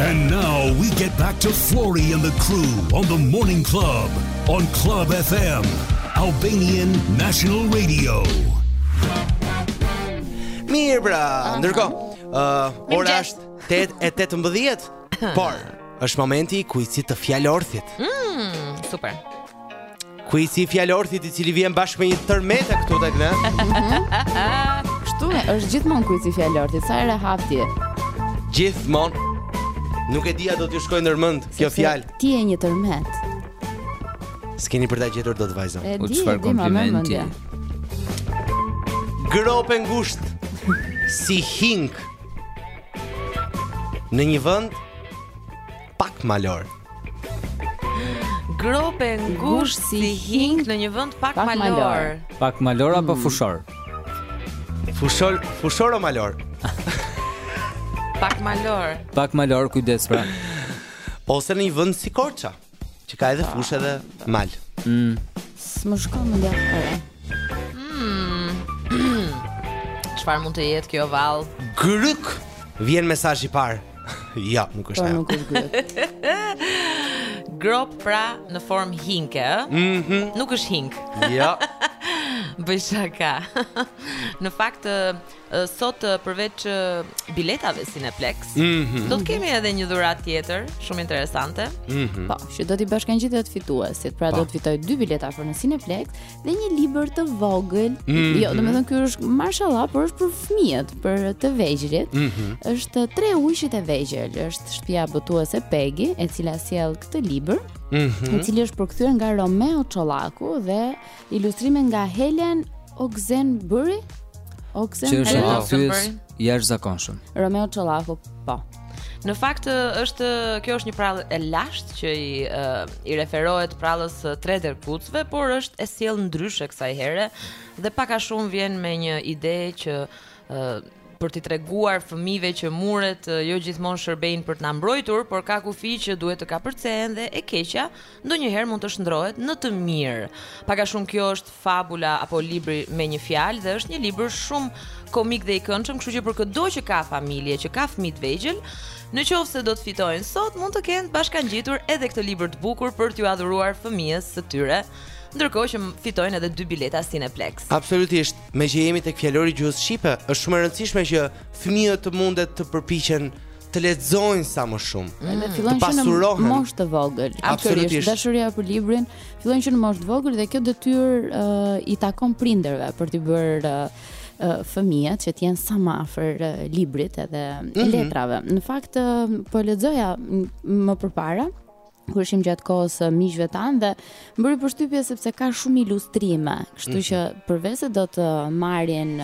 And now we get back to Flori and the crew on the Morning Club on Club FM, Albanian National Radio. Mirë pra, ndërkohë, uh, ora është 8 e 18, por është momenti i kuicit të fjalorthit. Mm, super. Kuici i fjalorthit i cili vjen bashkë me një tërmet këtu tek ne? Kështu është gjithmonë kuici i fjalorthit, sa herë hapet. Gjithmonë. Nuk e di a do t'ju shkojë ndër mend kjo fjalë. Ti je një tërmet. S'keni për ta gjetur dot vajza. E di, çfarë komplimenti. Gropë e ngushtë si hinkë në një vend pak malor. Gropë e ngushtë si hinkë në një vend pak, pak malor. Pak malor apo hmm. fushor? Fushor, fushor o malor. pak malor. Pak malor, kujdes pra. Ose në një vend si Korça, që ka edhe fushë edhe mal. Mm. S'më shkon mendja fare. Mm. Çfarë mund të jetë kjo vallë? Grykë. Vjen mesazhi i parë. Jo, nuk është ajo. Po nuk është grykë. Gropë pra në formë hinke, ë? Mhm. Mm nuk është hinkë. Jo. Bëj shaka. në fakt sot përveç biletave Cineplex, mm -hmm. do të kemi edhe një dhuratë tjetër, shumë interesante. Mm -hmm. Po, që do t'i bashkangjitet fituesit. Pra pa. Po. do të fitojë dy bileta për në Cineplex dhe një libër të vogël. Mm -hmm. Jo, domethënë ky është mashallah, por është për fëmijët, për të vegjlit. Mm -hmm. Është tre ujqit e vegjël, është shtëpia botuese Pegi, e cila sjell këtë libër. Mm -hmm. I cili është përkthyer nga Romeo Çollaku dhe ilustrime nga Helen Oxenbury. Oxenbury. Jashtëzakonshëm Romeo Çollaku, po Në fakt është kjo është një prallë e lashtë që i uh, i referohet prallës së tre derrkucëve, por është e sjellë ndryshe kësaj here dhe pak a shumë vjen me një ide që uh, për t'i treguar fëmijëve që muret jo gjithmonë shërbejnë për të na mbrojtur, por ka kufij që duhet të kapërcehen dhe e keqja ndonjëherë mund të shndërrohet në të mirë. Pak a shumë kjo është fabula apo libri me një fjalë dhe është një libër shumë komik dhe i këndshëm, kështu që për këdo që ka familje, që ka fëmijë të vegjël, në qoftë se do të fitojnë sot, mund të kenë bashkangjitur edhe këtë libër të bukur për t'ia dhuruar fëmijës së tyre ndërkohë që fitojnë edhe dy bileta Cineplex. Absolutisht, meqë jemi tek fjalori i gjuhës shqipe, është shumë e rëndësishme që fëmijët të mundet të përpiqen të lexojnë sa më shumë. Mm. Të fillojnë që në moshë të vogël. Absolutisht. Dashuria për librin fillon që në moshë të vogël dhe kjo detyrë uh, i takon prindërve për t'i bërë uh, fëmijët që të jenë sa më afër librit edhe mm -hmm. letrave. Në fakt uh, po lexoja më përpara kur ishim gjatë kohës së miqve tanë dhe më bëri përshtypje sepse ka shumë ilustrime, kështu mhm. që përveçse do të marrin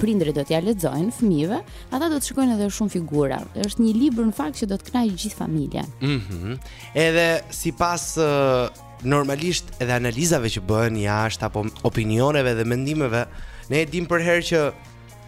prindërit do t'ia lexojnë fëmijëve, ata do të shikojnë edhe shumë figura. Është një libër në fakt që do të kënaqë gjithë familjen. Mhm. Edhe sipas normalisht edhe analizave që bëhen jashtë apo opinioneve dhe mendimeve, ne e dimë përherë që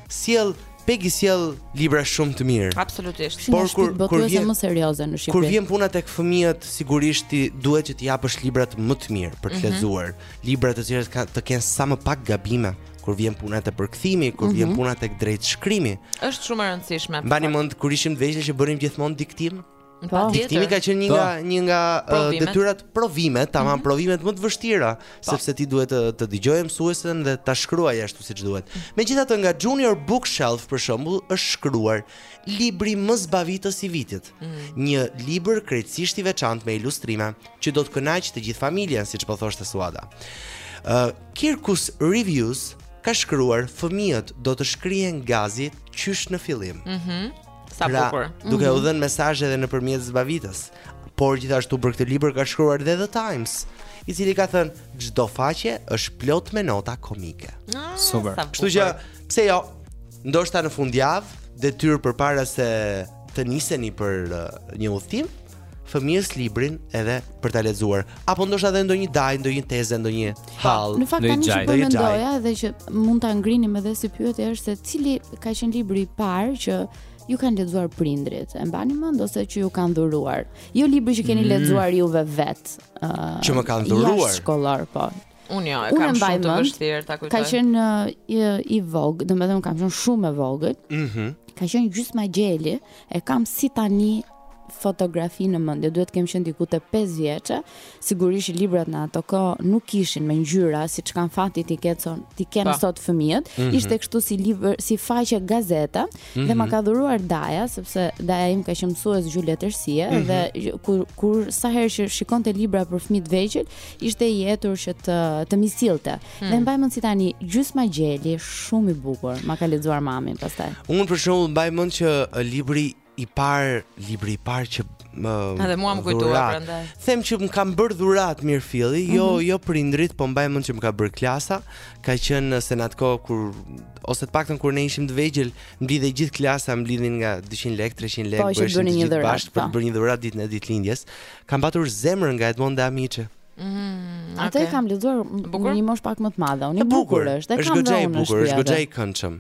Sjell Pegi sjell libra shumë të mirë. Absolutisht. Por kur kur vjen më serioze në Shqipëri. Kur vjen puna tek fëmijët, sigurisht ti duhet që t'i japësh librat më të mirë për të mhm. lexuar, mm -hmm. libra të cilët të kenë sa më pak gabime kur vjen puna te përkthimi, kur mm -hmm. vjen mhm. puna tek drejtshkrimi. Është shumë e rëndësishme. Mbani mend kur ishim të vegjël që bënim gjithmonë diktim? Po, diktimi ka qenë një nga po. një nga detyrat provime, tamam mhm. provimet më të vështira, po. sepse ti duhet të të dëgjoje mësuesen dhe ta shkruaje ashtu siç duhet. Mhm. Megjithatë nga Junior Bookshelf për shembull është shkruar libri më zbavitës i vitit. Mhm. Një libër krejtësisht i veçantë me ilustrime që do të kënaqë të gjithë familjen, siç po thoshte Suada. Uh, Kirkus Reviews ka shkruar fëmijët do të shkrihen gazit qysh në fillim. Mhm. Mm Sa pra, bukur. Pra, duke mm -hmm. u dhënë mesazhe edhe nëpërmjet zbavitjes. Por gjithashtu për këtë libër ka shkruar edhe The Times, i cili ka thënë çdo faqe është plot me nota komike. Ah, Super. Kështu që pse jo, ndoshta në fundjavë detyrë përpara se të niseni për uh, një udhëtim, fëmijës librin edhe për ta lexuar, apo ndoshta edhe ndonjë dajë, ndonjë teze, ndonjë hallë. Në fakt tani që po mendoja edhe që mund ta ngrinim edhe si pyetje është se cili ka qenë libri i parë që ju kanë lexuar prindërit. E mbani mend ose që ju kanë dhuruar? Jo libri që keni mm. lexuar juve vetë. Uh, që më kanë dhuruar. Jo shkollor po. Unë jo, e Unë kam mbaj shumë të mend, vështirë ta kujtoj. Ka qenë uh, i, i vogël, domethënë kam qenë shumë e vogël. Mhm. Ka qenë gjysma gjeli, e kam si tani fotografi në mendje. Duhet të kem qenë diku te 5 vjeçe. Sigurisht librat në ato kohë nuk kishin me ngjyra, siç kanë fatin t'i ketë t'i kenë Pa. sot fëmijët. Mhm. Ishte kështu si libër, si faqe gazete dhe ma ka dhuruar daja, sepse daja im ka qenë mësues gjuhë-letërsie Mhm. dhe kur kur sa herë që shikonte libra për fëmijë të vegjël, ishte i etur që të të m'i sillte. Hmm. Dhe mbaj mend si tani gjysma gjeli shumë i bukur, ma ka lexuar mami pastaj. Unë për shembull mbaj mend që libri i parë, libri i parë që më Edhe mua më kujtua prandaj. Them që më kanë bërë dhuratë mirëfilli, jo mm -hmm. jo prindërit, po mbaj mend që më ka bërë klasa, ka qenë se në atë kohë kur ose të paktën kur ne ishim të vegjël, mblidhej gjithë klasa mblidhin nga 200 lekë, 300 lekë, po, bëshin një dhuratë, bashkë për të po. bërë një dhuratë ditën e ditëlindjes. Kam patur Zemrën nga Edmondo de Amiçis. Mm, Atë okay. e kam lexuar në një moshë pak më të madhe. Unë i bukur është, e kam dhe në shtëpi. Është goxha i këndshëm.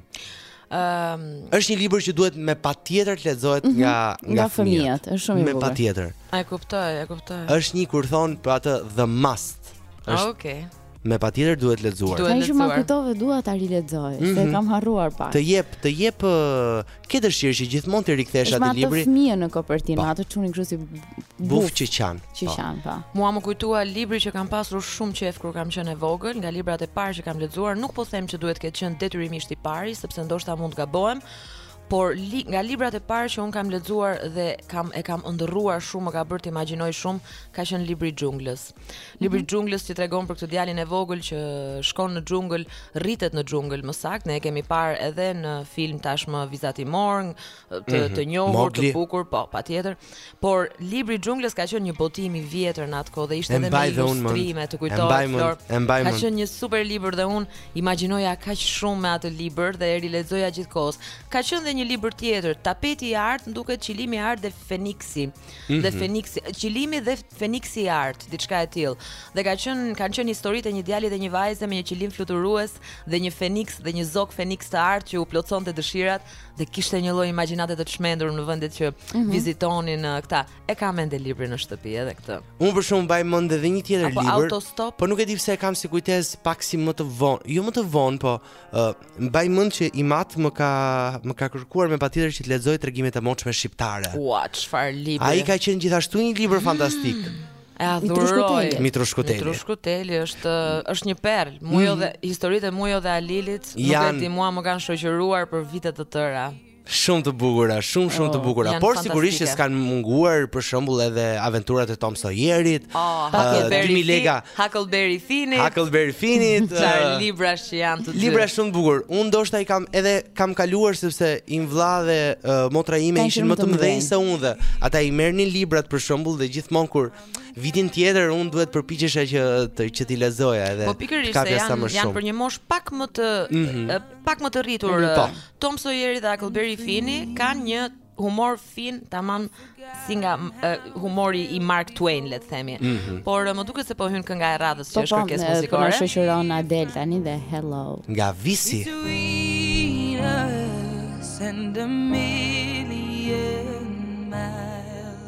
Ëm, um, është një libër që duhet me patjetër të lexohet mm -hmm, nga nga, nga fëmijët. Është shumë i bukur. Me patjetër. A e kuptoj, e kuptoj. Është një kur thonë për atë The Must. Është, ah, okay. Me patjetër duhet lexuar. Duhet lexuar. Tani që ma kujtove dua ta rilexoj, mm -hmm. se mhm. e kam harruar pak. Të jep, të jep ke dëshirë që gjithmonë t'i rikthehesh atë libri. Është atë fëmijë në kopertinë, po. atë çunin kështu si buf që qan. Që po. qan, po. Mua më kujtua libri që kam pasur shumë qejf kur kam qenë e vogël, nga librat e parë që kam lexuar, nuk po them që duhet të ketë qenë detyrimisht i pari, sepse ndoshta mund të gabohem, por li, nga librat e parë që unë kam lexuar dhe kam e kam ëndërruar shumë, më ka bërë të imagjinoj shumë, ka qenë libri i xhunglës. Libri i mm -hmm. xhunglës që tregon për këtë djalin e vogël që shkon në xhungël, rritet në xhungël, më saktë, ne e kemi parë edhe në film tashmë vizatimor, të mm -hmm. të njohur, Mogli. të bukur, po, patjetër. Por libri i xhunglës ka qenë një botim i vjetër në atë kohë dhe ishte edhe me ilustrime, të kujtohet Flor. Ka qenë një super libër dhe unë imagjinoja kaq shumë me atë libër dhe e rilexoja gjithë kohës. Ka qenë edhe një libër tjetër, Tapeti i artë, më duket Qilimi i artë dhe Feniksi. Mm -hmm. Dhe Feniksi, Qilimi dhe Feniksi i artë, diçka e tillë. Dhe ka qenë kanë qenë historitë e një djali dhe një vajze me një qilim fluturues dhe një Feniks dhe një zog Feniks të artë që u plotësonte dëshirat dhe kishte një lloj imagjinate të çmendur në vendet që mm -hmm. vizitonin uh, këta. E kam ende librin në shtëpi edhe këtë. Unë për shembull mbaj mend edhe një tjetër libër. Apo autostop. Po nuk e di pse e kam si kujtesë pak si më të vonë. Jo më të vonë, po uh, mbaj mend që im at më ka më ka kërkuar me patjetër që të lexoj tregimet e moçme shqiptare. Ua, çfarë libri. Ai ka qenë gjithashtu një libër mm. fantastik. E adhuroj. Mitrush Kuteli. Mitrush Kuteli është është një perlë. Mujo mhm. dhe historitë e Mujo dhe Halilit, nuk e di, mua më kanë shoqëruar për vite të tëra. Shumë të bukura, shumë shumë të oh, bukura. Por sigurisht që s'kanë munguar për shembull edhe aventurat e Tom Sawyerit, oh, Huckleberry Lega, Huckleberry Finit, Huckleberry Finit, uh, libra që janë të dy. Libra shumë të bukur. Unë ndoshta i kam edhe Kam kaluar sepse im vlla dhe uh, motra ime ishin më të mëdhenj se unë dhe ata i merrnin librat për shembull dhe gjithmonë kur vitin tjetër unë duhet përpiqesha që të që t'i lexoja edhe po, pikërisht, kapja janë, sa më shumë. Janë për një moshë pak më të mm -hmm. pak më të rritur. Mm -hmm, po. Tom Sojeri dhe Aklberi Fini kanë një humor fin tamam si nga uh, humori i Mark Twain le të themi. Mm -hmm. Por më duket se po hyn kënga e radhës që po, është po, kërkesë muzikore. Po po, na shoqëron Adel tani dhe Hello. Nga Visi. Send a million miles.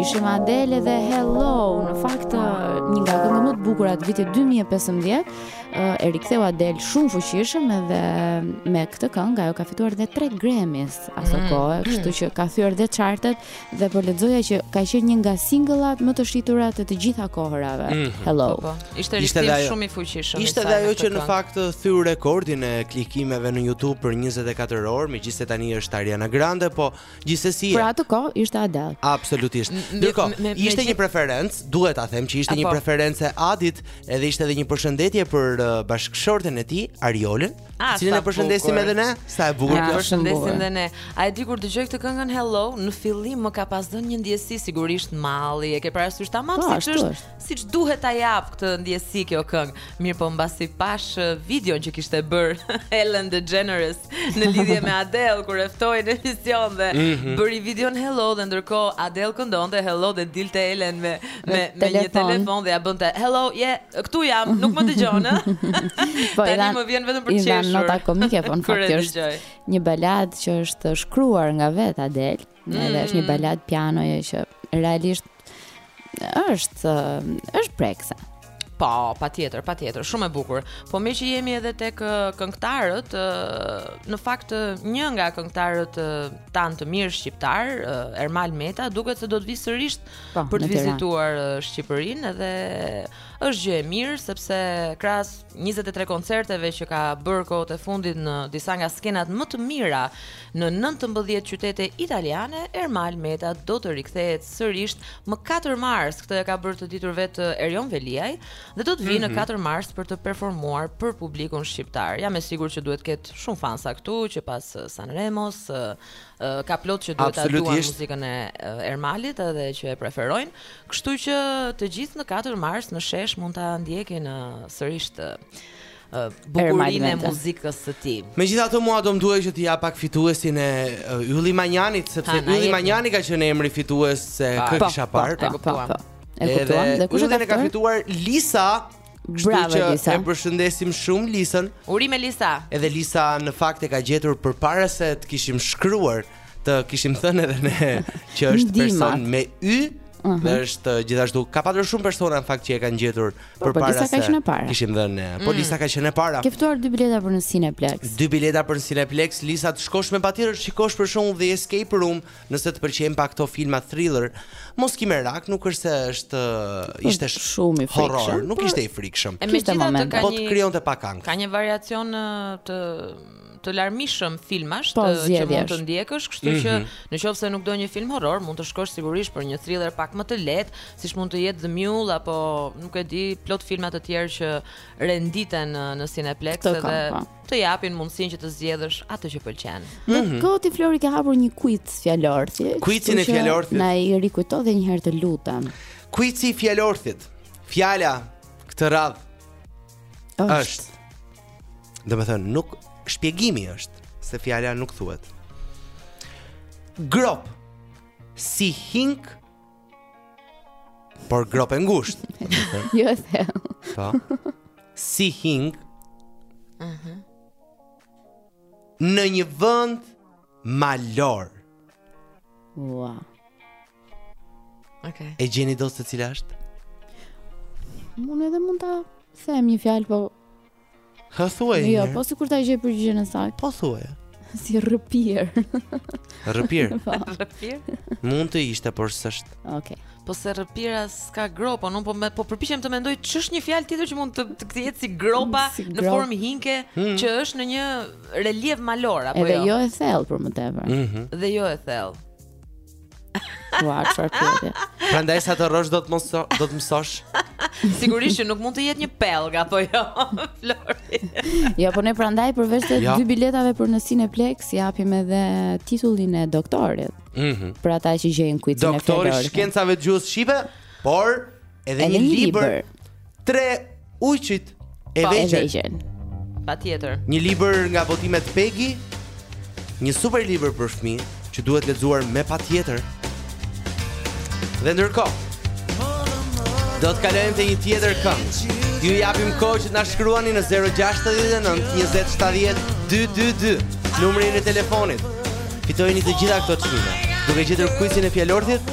Ishim me Adel dhe Hello. Në fakt, një nga këngët më të bukura të vitit 2015, e riktheu Adel shumë fuqishëm dhe me këtë këngë ajo ka fituar edhe 3 Grammys aso mm. kohë, kështu që ka thyer edhe chartet Dhe po lexoja që ka qenë një nga singëllat më të shitur të të gjitha kohërave. Mm -hmm. Hello. Po, po. Ishte ishte dhe ajo, shumë i fuqishëm. Ishte dhe ajo që në fakt thyu rekordin e klikimeve në YouTube për 24 orë, megjithëse tani është Ariana Grande, po gjithsesi. Për atë kohë ishte Adele. Absolutisht. Ndërkohë, ishte një preferencë, duhet ta them që ishte një preferencë e Adit, edhe ishte edhe një përshëndetje për uh, bashkëshorten e tij, Ariolën. A, Të cilën e përshëndesim edhe ne? Sa e bukur kjo. Përshëndesim edhe ne. A e di kur dëgjoj këtë këngën Hello, në fillim më ka pas dhënë një ndjesi sigurisht malli. E ke parasysh tamam po, siç është, siç duhet ta japë këtë ndjesi kjo këngë. Mirëpo mbasi pashë uh, videon që kishte bërë Ellen DeGeneres në lidhje me Adele kur e ftoi në emision dhe mhm. bëri videon Hello dhe ndërkohë Adele këndonte Hello dhe dilte Ellen me me, me një telefon dhe ia bënte hello, je, yeah, këtu jam, nuk më dëgjon, ë? po, Tani i dhanë, më vjen vetëm për të qeshur. I dhanë nota komike po në fakt është një baladë që është shkruar nga vetë Adel, mm. edhe është një mm. baladë pianoje që realisht është është prekëse. Po, patjetër, patjetër, shumë e bukur. Po meqë jemi edhe tek këngëtarët, në fakt një nga këngëtarët tanë të mirë shqiptarë, Ermal Meta, duket se do të vijë sërish po, për të vizituar Shqipërinë edhe është gjë e mirë sepse krahas 23 koncerteve që ka bërë kohët e fundit në disa nga skenat më të mira Në nëntëmbëdhjetë qytete italiane, Ermal Meta do të rikthehet sërisht më katër mars, këtë e ka bërë të ditur vetë Erion Veliaj, dhe do të vijë në mhm. katër mars për të performuar për publikun shqiptar. Jam e sigurt që duhet të ketë shumë fansa këtu, që pas uh, Sanremos uh, uh, ka plot që duhet ta duan muzikën e Ermalit edhe që e preferojnë. Kështu që të gjithë në katër mars në shesh mund ta ndjekin sërisht bukurinë e muzikës së tij. Megjithatë mua do më duhej që t'i jap pak fituesin e Ylli Manjanit, sepse Ylli Manjani ka qenë emri fitues se ke po, kisha po, parë. Po, po, po. E kuptuam. Dhe kush e ka fituar? Lisa. Bravo Lisa. E përshëndesim shumë Lisën. Urime Lisa. Edhe Lisa në fakt e ka gjetur përpara se të kishim shkruar, të kishim thënë edhe ne që është person me y. Uh -huh. Dhe është gjithashtu ka patur shumë persona në fakt që e kanë gjetur uh, Po, po Lisa ka qenë e para. Kishim dhënë, eh, po mm. Lisa ka qenë e para. Ke fituar dy bileta për në Cineplex. Dy bileta për në Cineplex, Lisa të shkosh me patjetër shikosh për shembull The Escape Room, nëse të pëlqejnë pak këto filma thriller. Mos ki merak, nuk është se është eh, ishte shumë i frikshëm. Nuk ishte i frikshëm. E megjithatë ka një po të krijonte pak ankth. Ka një variacion eh, të të larmishëm filmash po, të që mund të ndjekësh, kështu mm -hmm. që mhm. në qoftë se nuk do një film horror, mund të shkosh sigurisht për një thriller pak më të lehtë, siç mund të jetë The Mule apo nuk e di, plot filma të tjerë që renditen në, në Cineplex të edhe po. të japin mundësinë që të zgjedhësh atë që pëlqen. Ndër mm -hmm. kohë ti Flori ka hapur një quiz fjalori. Quizin e fjalorit. Na i rikujto edhe një herë të lutem. Quizi i fjalorit. Fjala këtë radhë është Domethënë, nuk shpjegimi është Se fjala nuk thuhet Gropë Si hinkë Por gropë e ngushtë Jo e the Po Si hinkë Aha. Në një vend malor Ua wow. Okay. E gjeni dot se cila është? Mund edhe unë ta them një fjalë, po. Ha thuaj. Jo, po sikur ta gjej përgjigjen e saktë. Po thuaj. Si rrëpirë. Rrëpirë. Po. Rrëpirë. Mund të ishte, por s'është. Okej. Okay. Po se rrëpira s'ka gropa, unë po me, po përpiqem të mendoj ç'është një fjalë tjetër që mund të të jetë si gropa si në formë hinke, hmm. që është në një reliev malor apo jo. Edhe jo e thellë për më tepër. Mhm. Dhe jo e thellë. Ua, çfarë pyetje. Prandaj sa të rrosh do të mos do të mësosh. Sigurisht që mund të jetë një pellg apo jo. Flori. Jo, po ne prandaj përveç të jo. dy biletave për në Cineplex japim edhe titullin e doktorit. Mhm. Mm për ata që gjejnë kuicin e fjalorit. Doktor i shkencave të gjuhës shqipe, por edhe një libër tre ujqit e po, vegjën. Patjetër. Një libër nga botimet Pegi, një super libër për fëmijë, që duhet lexuar me patjetër. Dhe ndërkohë, do të kalojmë te një tjetër këngë. Ju japim kohë që të na shkruani në 069 27 222, numrin e telefonit. Fitojni të gjitha këto çmime, duke gjetur kuicin e fjalorit,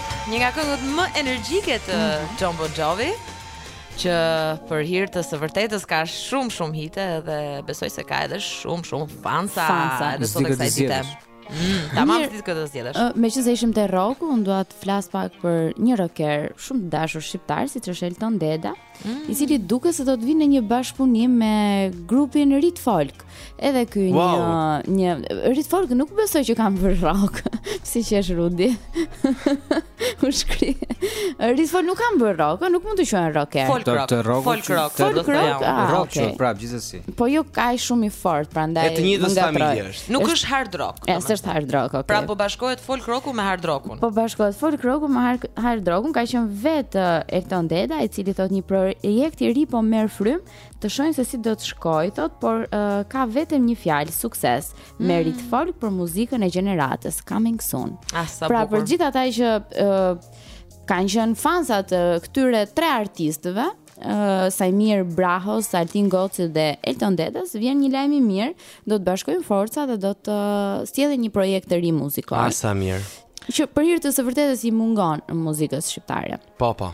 Një nga këngët më energjike të mm -hmm. Jon Bon Jovi që për hir të së vërtetës ka shumë shumë hite dhe besoj se ka edhe shumë shumë fansa, fansa. edhe sot kësaj dite. Mm, ta mamë ditë këtë zgjedhësh. Uh, meqenëse ishim te rroku, unë dua të flas pak për një rocker shumë të dashur shqiptar, siç është Elton Deda. i cili mm. duket se do të vijë në një bashkëpunim me grupin Ritfolk. Edhe ky wow. një një Ritfolk nuk besoj që kanë bërë rock, siç e thosh Rudi. U shkri. Ritfolk nuk kanë bërë rock, nuk mund të quhen rocker. Folk rock, rock, folk rock, folk rock, ah, rock, okay. pra gjithsesi. Po jo kaq shumë i fortë, prandaj. E të njëjtës familje. Nuk është hard rock. Ja, s'është hard rock, okay. Pra po bashkohet folk rocku me hard rockun. Po bashkohet folk rocku me hard rockun, ka qenë vetë Elton Deda, i cili thotë një projekt i ri po merr frymë, të shohim se si do të shkojë, thotë, por uh, ka vetëm një fjalë, sukses. Mm. Me Ritfolk për muzikën e gjeneratës, coming soon. Ah, sa pra, bukur. Pra për gjithë ata që uh, kanë qenë fansa të, këtyre tre artistëve, uh, Saimir Brahos, Altin Gocit dhe Elton Dedës, vjen një lajm i mirë, do të bashkojnë forcat dhe do të uh, sjellin një projekt të ri muzikal. Ah, sa mirë. Që për hir të së vërtetës i mungon muzikës shqiptare. Po, po.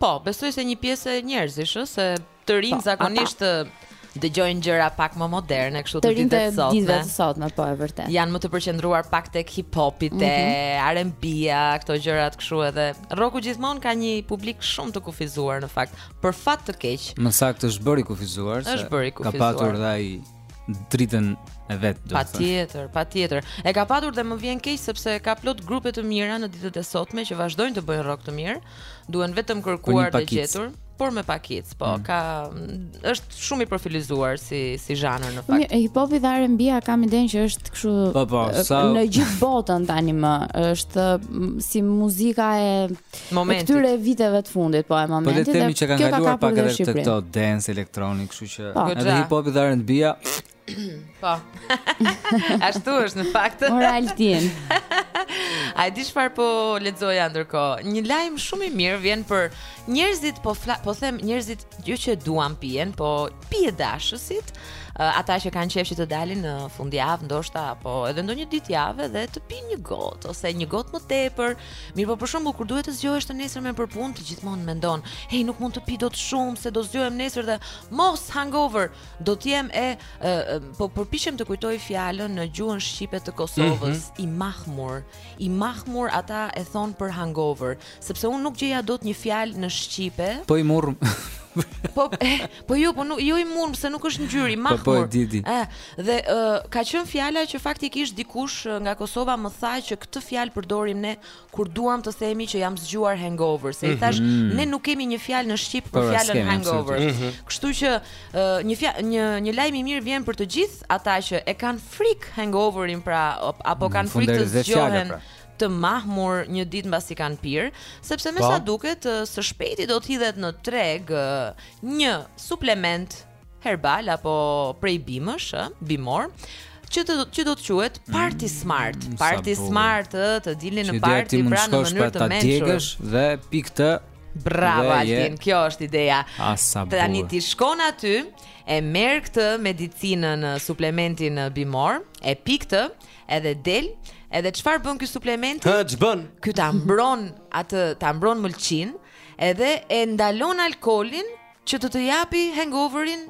Po, besoj se një pjesë e njerëzish, se të rinjtë po, zakonisht ata, dëgjojnë gjëra pak më moderne kështu të ditëve të sotme. Të ditëve të sotme po e vërtetë. Janë më të përqendruar pak tek hip hopi te mm -hmm. R&B-a, këto gjërat kështu edhe. Rroku gjithmonë ka një publik shumë të kufizuar në fakt, për fat të keq. Më saktë është bërë i kufizuar se është bërë i kufizuar. Ka patur dhe ai dritën e vet do të thotë. Patjetër, patjetër. E ka patur dhe më vjen keq sepse ka plot grupe të mira në ditët e sotme që vazhdojnë të bëjnë rock të mirë. Duhen vetëm kërkuar dhe gjetur por me pakicë, po mm. ka është shumë i profilizuar si si zhanër në fakt. Hip hopi dhe R&B a kam idenë që është kështu po, po, sa... në gjithë botën tani më, është si muzika e momentit. Këtyre viteve të fundit, po e po, momentit. Po le të themi që kanë kaluar pak edhe te kjo dance elektronik, kështu që po. edhe hip hopi dhe R&B a Po. Ashtu është në fakt. Ora Altin. A e di çfarë po lexoja ndërkohë. Një lajm shumë i mirë vjen për njerëzit po fla, po them njerëzit jo që duan pijen, po pijedashësit, ata që kanë qejf që të dalin në fundjavë, ndoshta apo edhe ndonjë ditë jave dhe të pinë një gotë ose një gotë më tepër. Mirëpo për shembull kur duhet të zgjohesh të nesërmen për punë, ti gjithmonë mendon, "Hej, nuk mund të pi dot shumë se do zgjohem nesër dhe mos hangover." Do të jem e, e, e po përpiqem të kujtoj fjalën në gjuhën shqipe të Kosovës, mm -hmm. i mahmur. I mahmur ata e thon për hangover, sepse unë nuk gjeja dot një fjalë në shqipe. Po i murr. po e, eh, po jo, po nuk jo i murr, se nuk është ngjyrë i mahmur. Po, po e di, e di. Eh, dhe e, eh, ka qen fjala që faktikisht dikush nga Kosova më tha që këtë fjalë përdorim ne kur duam të themi që jam zgjuar hangover, se i thash mhm. ne nuk kemi një fjalë në shqip për fjalën hangover. Mhm. Kështu që një fjalë një një lajm i mirë vjen për të gjithë ata që e kanë frik hangoverin pra apo kanë frik të zgjohen pra. të mahmur një ditë mbasi kanë pirë, sepse me po. sa duket së shpejti do të hidhet në treg një suplement herbal apo prej bimësh, ë, bimor, që do që do të quhet Party Smart. Mm, sa Party bukur. Smart, ë, të dilni Që në deri ti party mund pra në shkosh pra mënyrë të ta mençur. djegësh dhe pikë Bravo dhe je- Altin, kjo është ideja. A sa bukur. Tani ti shkon aty, e merr këtë medicinën ë, suplementin ë, bimor, e pi këtë, edhe del, edhe çfarë bën ky suplement? Hë, ç'bën? Ky ta mbron atë, ta mbron mëlçin, edhe e ndalon alkoolin Që të të japi hangover-in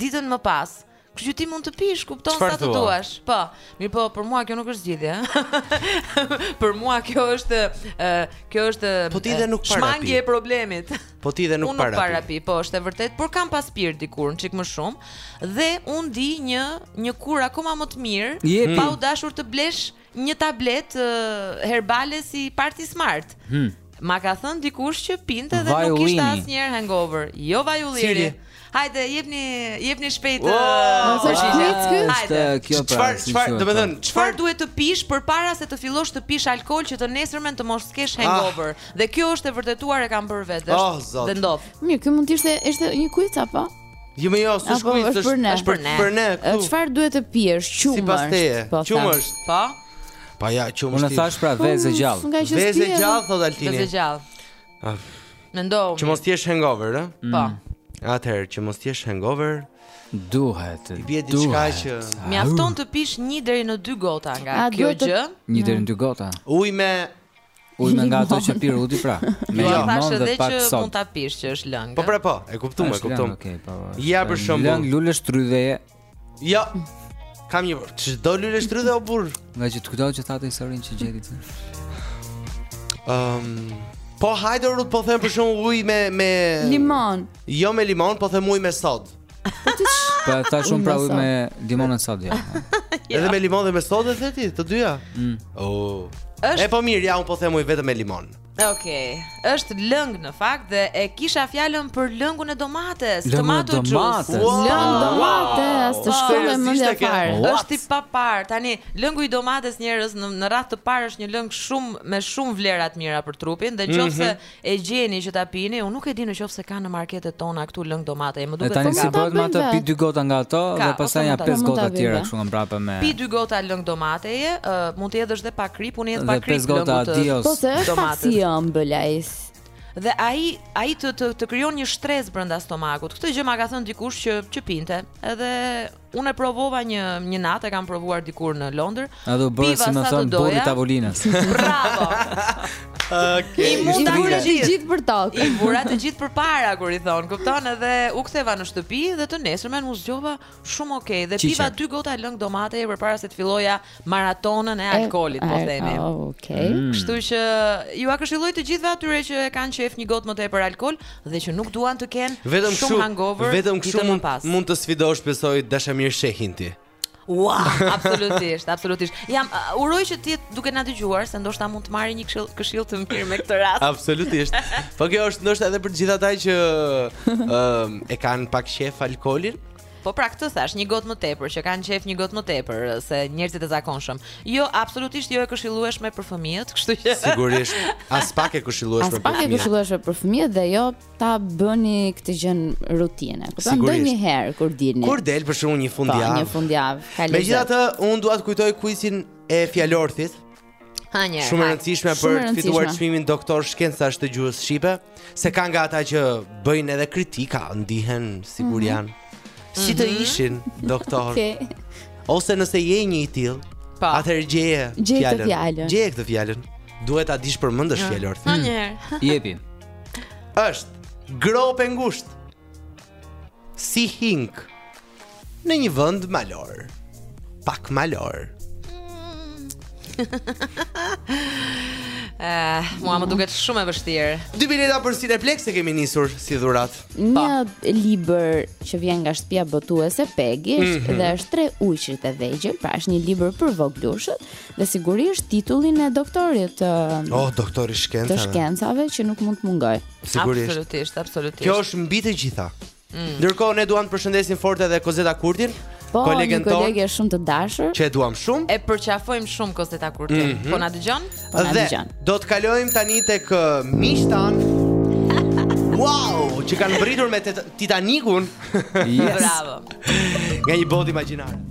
ditën më pas. Kështu që ti mund të pish, kupton sa të duash. Po. Mirpo për mua kjo nuk është zgjidhje, ëh. Për mua kjo është ë kjo është po ti dhe nuk para shmangje e problemit. Po ti dhe nuk para. Unë nuk para pi, po është e vërtet, por kam pas pirë dikur një çik më shumë dhe un di një një kurë akoma më të mirë pa u dashur të blesh Një tablet herbale si Party Smart. Hmm. Ma ka thënë dikush që pinte dhe nuk kishte asnjëherë hangover. Jo vaj ulliri. Hajde, jepni jepni shpejt. Mos e shihni. Hajde. Kjo pra. Çfarë çfarë, domethënë, çfarë duhet të pish përpara se të fillosh të pish alkool që të nesërmen të mos kesh ah. hangover. Dhe kjo është e vërtetuar e kam bërë vetë. Oh, dhe ndodh. Mirë, kjo mund të ishte ishte një quiz apo? Jo, jo, s'është quiz, është për ne. Është për ne. Për ne. Çfarë duhet të pish? Qumësht. Sipas teje. Po, qumësht. Po. Pa ja, qumësht ti. Unë thash pra vezë gjallë. Vezë gjallë thot Altini. Vezë gjallë. Ah. Mendoj. Që mos t'jesh hangover, ë? Po. Mm. Atëherë që mos t'jesh hangover, duhet. I bie diçka që mjafton të pish 1 deri në 2 gota nga kjo gjë. 1 deri në 2 gota. Ujë me Uj me nga ato që pi Rudi pra. Me jo, thashë dhe që mund ta pish që është lëng. Po pra po, e kuptuam, e kuptuam. Okej, po. Ja për shembull. Lëng luleshtrydhe. Jo. Kam një Çdo luleshtrydhe o burrë. Nga që të kujtohet që thatë historinë që gjeti ti. Ehm, po hajde Rud po them për shembull ujë me me limon. Jo me limon, po them ujë me sodë. Pa ta shum pra ujë me limon e sodë. Edhe me limon dhe me sodë the ti, të dyja. Mm. Oh. E po mirë, ja unë po them ujë vetëm me limon. Okej. Okay. Është lëng në fakt dhe e kisha fjalën për lëngun e domates, tomato juice. Wow. Lëng domate, as të shkon mendja fare. Është i paparë. Tani lëngu i domates njerëz në në radhë të parë është një lëng shumë me shumë vlera të mira për trupin dhe nëse mm -hmm. E gjeni që ta pini, unë nuk e di në qoftë se ka në marketet tona këtu lëng domate, e më duket. E tani si bëhet me atë pi dy gota nga ato dhe pastaj ja pesë gota të tjera kështu nga mbrapa me. Pi dy gota lëng domateje, mund të hedhësh dhe pak kripë, unë hedh pak kripë. Dhe pesë gota adios. Po se është pak si i ëmbël ai. Dhe ai ai të të, të krijon një shtresë brenda stomakut. Këtë gjë ma ka thënë dikush që që pinte. Edhe Unë e provova një një natë, e kam provuar dikur në Londër. A do bëhet si më thon burri tavolinës. Bravo. Okej. I munde, i vura të gjithë për tokë. I vura të gjithë përpara kur i thon, kupton edhe u ktheva në shtëpi dhe të nesërmen u zgjova shumë okay dhe piva dy gota lëng domate përpara se të filloja Maratonën e alkoolit, po themi. Okej. Kështu që jua këshilloj të gjithëve atyre që e kanë qejf një gotë më tepër alkool dhe që nuk duan të kenë Vetëm kështu, shumë hangover, vetëm kështu ditën më mund, pas. mund të sfidosh besoj Dashamir Shehin ti. Ua, absolutisht, absolutisht. Jam uh, uroj që të jetë duke na dëgjuar se ndoshta mund të marrë një këshillë këshillë të mirë me këtë rast. Absolutisht. Po kjo është ndoshta edhe për të gjithë ata që ëm e kanë pak qejf alkoolin. Po pra këtë thashë, një gotë më tepër, që kanë qejf një gotë më tepër se njerëzit e zakonshëm. Jo, absolutisht jo e këshillueshme për fëmijët, kështu që Sigurisht, aspak e këshillueshme për fëmijët. Aspak e këshillueshme për fëmijët dhe jo ta bëni këtë gjë rutinë. Kupton ndonjëherë kur dilni. Kur del për shaka një fundjavë. Po, një fundjavë. Megjithatë, unë dua të kujtoj kuizin e fjalorthit. Ha një. Shumë e rëndësishme për të fituar çmimin Doktor Shkencash të gjuhës shqipe, se ka nga ata që bëjnë edhe kritika, ndihen sikur mhm. janë. Si të mhm. ishin doktor? Ose nëse je një i tillë, po. atëherë gjeje fjalën. Gjeje këtë fjalën. Duhet ta dish përmendësh fjalor. Ha një herë. Jepi. Është gropë e ngushtë. Si hinkë. në një vend malor. Pak malor. Eh, mua më duket shumë e vështirë. Dy bileta për Cineplex e kemi nisur si dhuratë. Një libër që vjen nga shtëpia botuese Pegi mm -hmm. dhe është tre ujqit e vegjël, pra është një libër për voglushët dhe sigurisht titullin e doktorit të eh, Oh, doktor i shkencave. Të shkencave që nuk mund të mungojë. Sigurisht. Absolutisht, absolutisht. Kjo është mbi të gjitha. Mm. Ndërkohë ne duam të përshëndesim fort edhe Kozeta Kurtin. Po, kolegen një kolege tonë, shumë të dashur. Që e duam shumë. E përqafojmë shumë Kozeta Kurtin. Mm -hmm. Po na dëgjon? Po na dëgjon. Do të kalojmë tani tek uh, Mishtan. wow, që kanë mbërritur me Titanikun. yes. Bravo. Nga një botë imagjinare.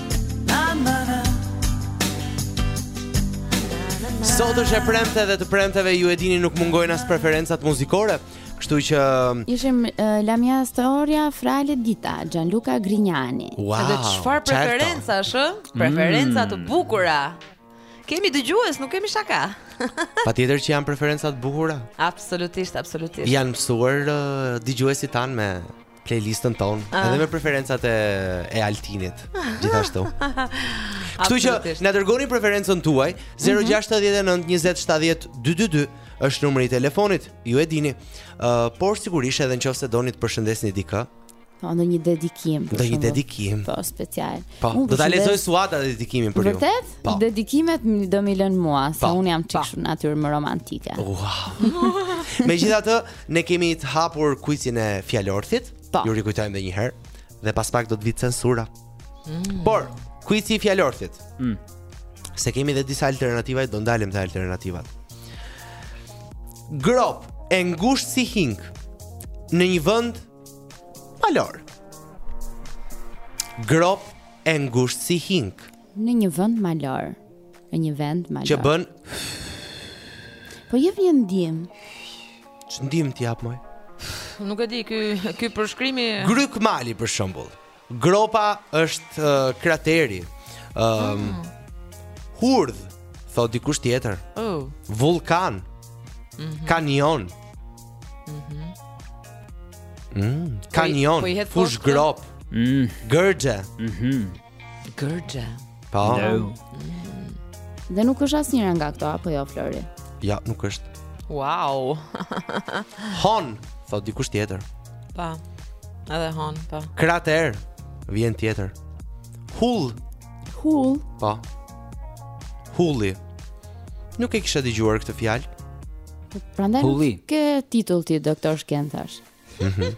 Sot është e premte dhe të premteve ju e dini nuk mungojnë as preferencat muzikore. Kështu që um, ishim uh, La mia storia tra le dita, Gianluca Grignani. Wow, Edhe çfarë preferencash ë? Mm. Preferenca të bukura. Kemi dëgjues, nuk kemi shaka. Patjetër që janë preferenca të bukura. Absolutisht, absolutisht. Janë mësuar uh, dëgjuesit tanë me playlistën tonë, uh. edhe me preferencat e e Altinit, gjithashtu. Kështu që na dërgoni preferencën tuaj 069 20 70 222 është numri i telefonit, ju e dini. Uh, por sigurisht edhe nëse doni të përshëndesni dikë, Po ndonjë dedikim. Ndonjë dedikim. Po special. Po, do ta lexojë Suada dedikimin për ju. Vërtet? Po. Dedikimet më do m'i lërë mua, se po. unë jam çikë si po. natyrë më romantike. Wow. Megjithatë, Ne kemi të hapur kuicin e fjalorthit, po. ju rikujtojmë edhe një herë dhe pas pak do të vijë censura. Mm. Por, kuici i fjalorthit. Mm. Se kemi edhe disa alternativa, do ndalem te alternativat. Gropë e ngushtë si hinkë në një vend malor. Gropë e ngushtë si hinkë Në një vend malor. Në një vend malor. Që bën Po jep një ndihmë. Ç'ndihmë t'i jap moj? Nuk e di, ky ky përshkrimi Grykë mali për shembull. Gropa është uh, krateri. Ëm um, mm. Hurdhë, thotë dikush tjetër. Oh. Vullkan. Mm -hmm. Kanion. Mhm. Mm mm, kanion, po po fushëgropë. Mm. Gërxhe. Mhm. Mm Gërgja. Po. Dhe nuk është asnjëra nga këto apo jo Flori? Ja, nuk është. Wow. hon, thot dikush tjetër. Pa. Edhe hon, pa. Krater vjen tjetër. Hull. Hull. Pa. Hulli. Nuk e kisha dëgjuar këtë fjalë. Prandaj ke titull ti doktor shkencash. Mhm.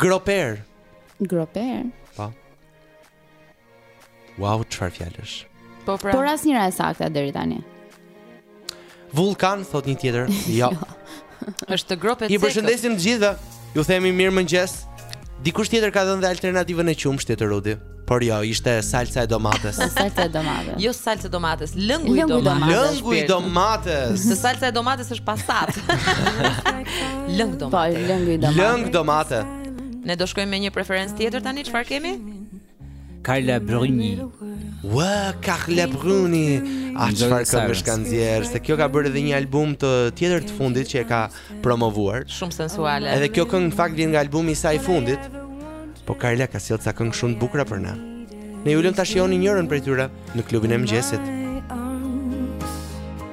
Groper. Groper. Po. Wow, çfarë fjalësh. Po pra. Por asnjëra e saktë deri tani. Vulkan thot një tjetër. Jo. Është gropë e cekët. Ju përshëndesim të gjithëve. Ju themi mirë mëngjes. Dikush tjetër ka dhënë alternativën e qumshtit të Rudi. Por jo, ishte salca e domates. salca e domates. Jo salca e domates, lëngu i domates. Lëngu i domates. Se salca e domates është passata. lëng domate. Po, lëng i domate. Lëng domate. Ne do shkojmë me një preferencë tjetër tani çfarë kemi? Carla Bruni. Ua, Carla Bruni. A çfarë këngë ka nxjerr? Se kjo ka bërë edhe një album tjetër të fundit që e ka promovuar. Shumë sensuale. Edhe kjo këngë në fakt vjen nga albumi i saj i fundit. Po Carla ka sjellë ca këngë shumë të bukura për ne. Ne ju lëm ta shijoni njërën prej tyre në klubin e mëngjesit.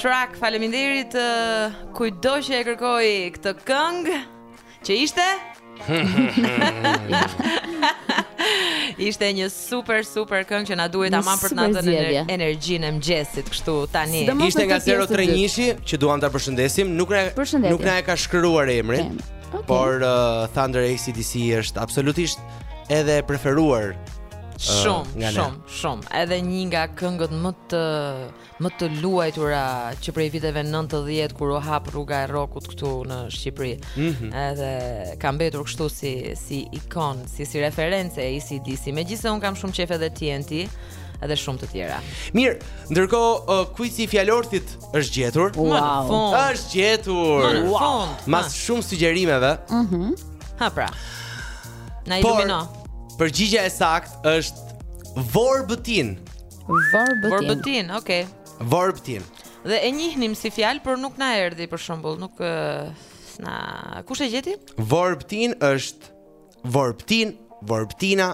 Track, faleminderit kujtdo që e kërkoi këtë këngë, që ishte Ishte një super super këngë që na duhet tamam për të na dhënë energjinë e mëngjesit kështu tani. Ishte nga 031-shi që duam ta përshëndesim, nuk na nuk na e ka shkruar emrin. Okay. Por uh, Thunder ACDC është absolutisht edhe e preferuar. Uh, shumë, uh, shumë, shumë. Edhe një nga këngët më të më të luajtura që prej viteve 90 kur u hap rruga e rrokut këtu në Shqipëri. Mm -hmm. Edhe ka mbetur kështu si si ikon, si si referencë e ACDC. Megjithëse un kam shumë qejf edhe TNT edhe shumë të tjera. Mirë, ndërkohë uh, kuizi i fjalorthit është gjetur. Wow. Më në fund. Është gjetur. Më në fund. Wow. Mas shumë sugjerimeve. Mhm. Mm ha pra. Na ilumino. Por përgjigja e saktë është vorbëtinë. Vorbëtinë. Vorbëtinë, okay. Vorbëtinë. Dhe e njihnim si fjalë, por nuk na erdhi për shembull, nuk na kush e gjeti? Vorbëtinë është vorbëtinë, vorbëtina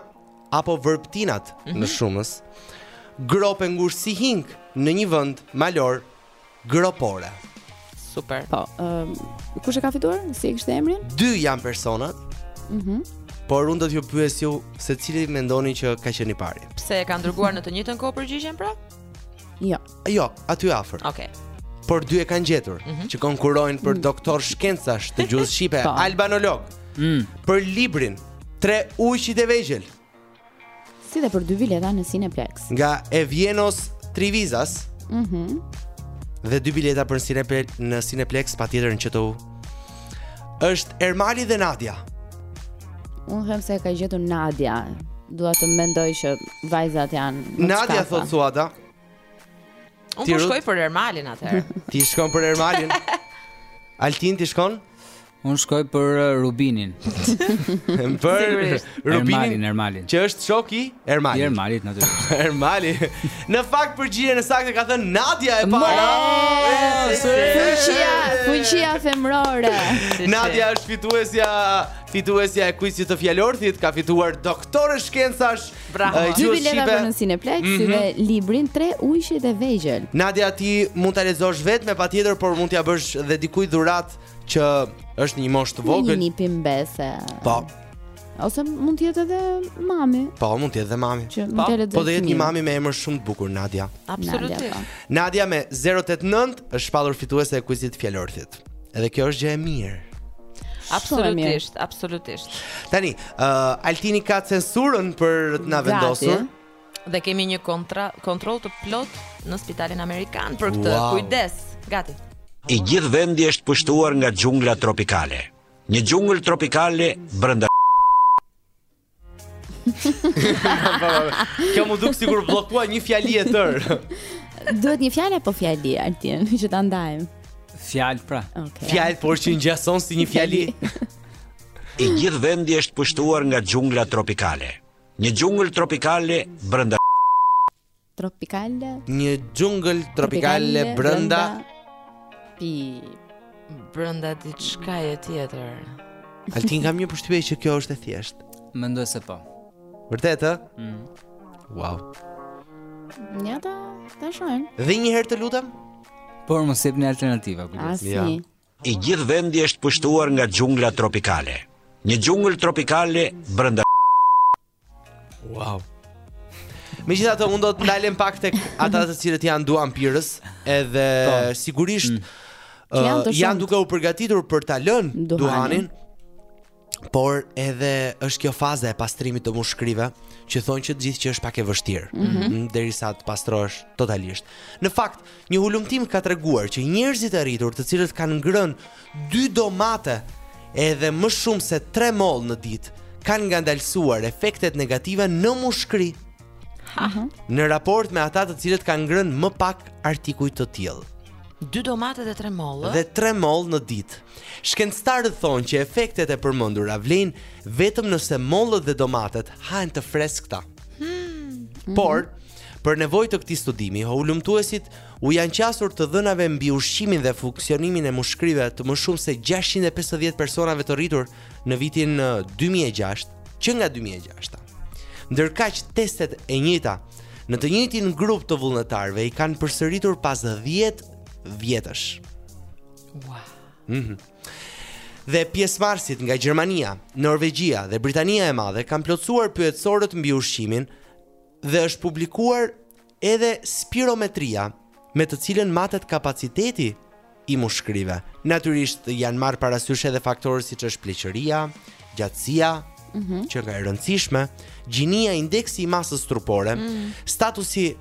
apo vorbëtinat mm -hmm. në mhm. shumës. Gropë e ngushtë si hinkë në një vend malor gropore. Super. Po, um, kush e ka fituar? Si e kishte emrin? Dy janë personat. Mhm. Mm por unë do t'ju pyes ju se cili mendoni që ka qenë i pari. Pse e kanë dërguar në të njëjtën kohë përgjigjen pra? Jo. Jo, aty afër. Okej. Okay por dy e kanë gjetur mm -hmm. që konkurrojnë për mm. doktor shkencash të gjuhës shqipe, po. albanolog. Mm. Për librin Tre ujqit e vegjël. Si dhe për dy bileta në Cineplex. Nga Evjenos Trivizas. Mhm. Mm dhe dy bileta për Cineplex në Cineplex patjetër në QTU. Është Ermali dhe Nadia. Unë them se e ka gjetur Nadia. Dua të mendoj që vajzat janë Nadia thotë Suada. Unë po shkoj për Ermalin atëherë. Ti shkon për Ermalin? Altin ti shkon? Unë shkoj për uh, Rubinin. për Rubinin Ermalin. Që është shok i Ermalit. I Ermalit natyrisht. Ermali. Në fakt përgjigjen e saktë ka thënë Nadia e para. Fuqia, fuqia femrore. Nadia është fituesja fituesja e kuizit të Fjalorthit ka fituar doktore shkencash bravo dy bileta për në Cineplex mm -hmm. dhe librin Tre ujqit e vegjël Nadia ti mund ta lexosh vetë patjetër por mund t'ia bësh dhe dikujt dhuratë që është në moshë të vogël. Një nipi, mbese. Po. Ose mund të jetë edhe mami. Po, mund të jetë edhe mami. Që po, po do jetë një mami me emër shumë të bukur Nadia. Absolutisht. Po. Nadia me 089 është shpallur fituese e kuizit të Fjalorthit. Edhe kjo është gjë e mirë. Absolutisht, absolutisht. Tani, uh, Altini ka censurën për të na vendosur. Gati. Dhe kemi një kontra, kontroll të plot në Spitalin Amerikan për këtë. Wow. Kujdes, gati. I gjithë vendi është pushtuar nga xhungla tropikale. Një xhungël tropikale brenda Kjo m'u duk sikur u bllokua një fjali e tërë. Duhet një fjalë apo fjali Altin që ta ndajmë? Fjalë pra. Okay. Fjalë por që ngjason si një fjali. I gjithë vendi është pushtuar nga xhungla tropikale. Një xhungël tropikale brenda tropikale. Një xhungël tropikale brenda pi brenda diçka e tjetër. Altin kam një përshtypje që kjo është e thjeshtë. Mendoj se po. Vërtet ë? Mm. Wow. Ja ta ta shohim. Dhe një herë të lutem. Por mos jepni alternativa, kujdes. Ja. I gjithë vendi është pushtuar nga xhungla tropikale. Një xhungël tropikale brenda Wow. Megjithatë unë do të ndalem pak tek ata të cilët janë duhanpirës Edhe po. sigurisht mm. uh, janë, janë duke u përgatitur për ta lënë duhanin, duhanin. por edhe është kjo faza e pastrimit të mushkërive që thonë që të gjithë që është pak e vështirë mm -hmm. derisa të pastrohesh totalisht. Në fakt, një hulumtim ka treguar që njerëzit e rritur, të cilët kanë ngrënë dy domate edhe më shumë se 3 mollë në ditë, kanë ngadalësuar efektet negative në mushkëri. Aha. Në raport me ata të cilët kanë ngrënë më pak artikuj të tillë. Dy domate dhe tre mollë. Dhe tre mollë në ditë. Shkencëtarët thonë që efektet e përmendura vlejnë vetëm nëse mollët dhe domatet hahen të freskëta. Hmm. Por, për nevojë të këtij studimi, hulumtuesit u janë qasur të dhënave mbi ushqimin dhe funksionimin e mushkrive të më shumë se 650 personave të rritur në vitin 2006, që nga 2006. Ndërkaq testet e njëjta në të njëjtin grup të vullnetarëve i kanë përsëritur pas 10 vjetësh. Wow. Mhm. Mm dhe pjesëmarrësit nga Gjermania, Norvegjia dhe Britania e Madhe kanë plotësuar pyetësorët mbi ushqimin Dhe është publikuar edhe spirometria me të cilën matet kapaciteti i mushkërive. Natyrisht janë marrë parasysh edhe faktorë siç është pleqëria, gjatësia, mm -hmm. që ngjan e rëndësishme, gjinia, indeksi i masës trupore, mm -hmm. statusi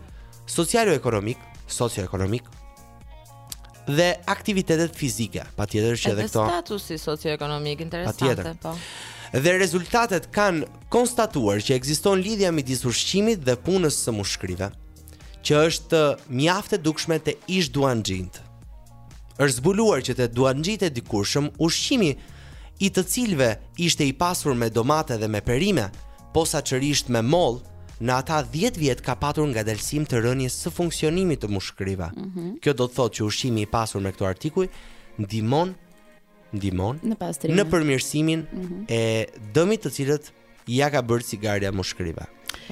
socioekonomik, socioekonomik, dhe aktivitetet fizike, patjetër që edhe këto. Edhe statusi socioekonomik interesante, po. Dhe rezultatet kanë konstatuar që ekziston lidhja midis ushqimit dhe punës së mushkërive, që është mjaft e dukshme te ish-duhanxhinjtë. Është zbuluar që te duhanxhinjtë e dikurshëm ushqimi i të cilëve ishte i pasur me domate dhe me perime, Posaçërisht me mollë, në ata 10 vjet ka patur ngadalësim të rënies së funksionimit të mushkërive. Mm -hmm. Kjo do të thotë që ushqimi i pasur me këto artikuj ndihmon ndihmon në pastrimin, në përmirësimin mm -hmm. e dëmit të cilin ia ka bërë cigarja mushkërive.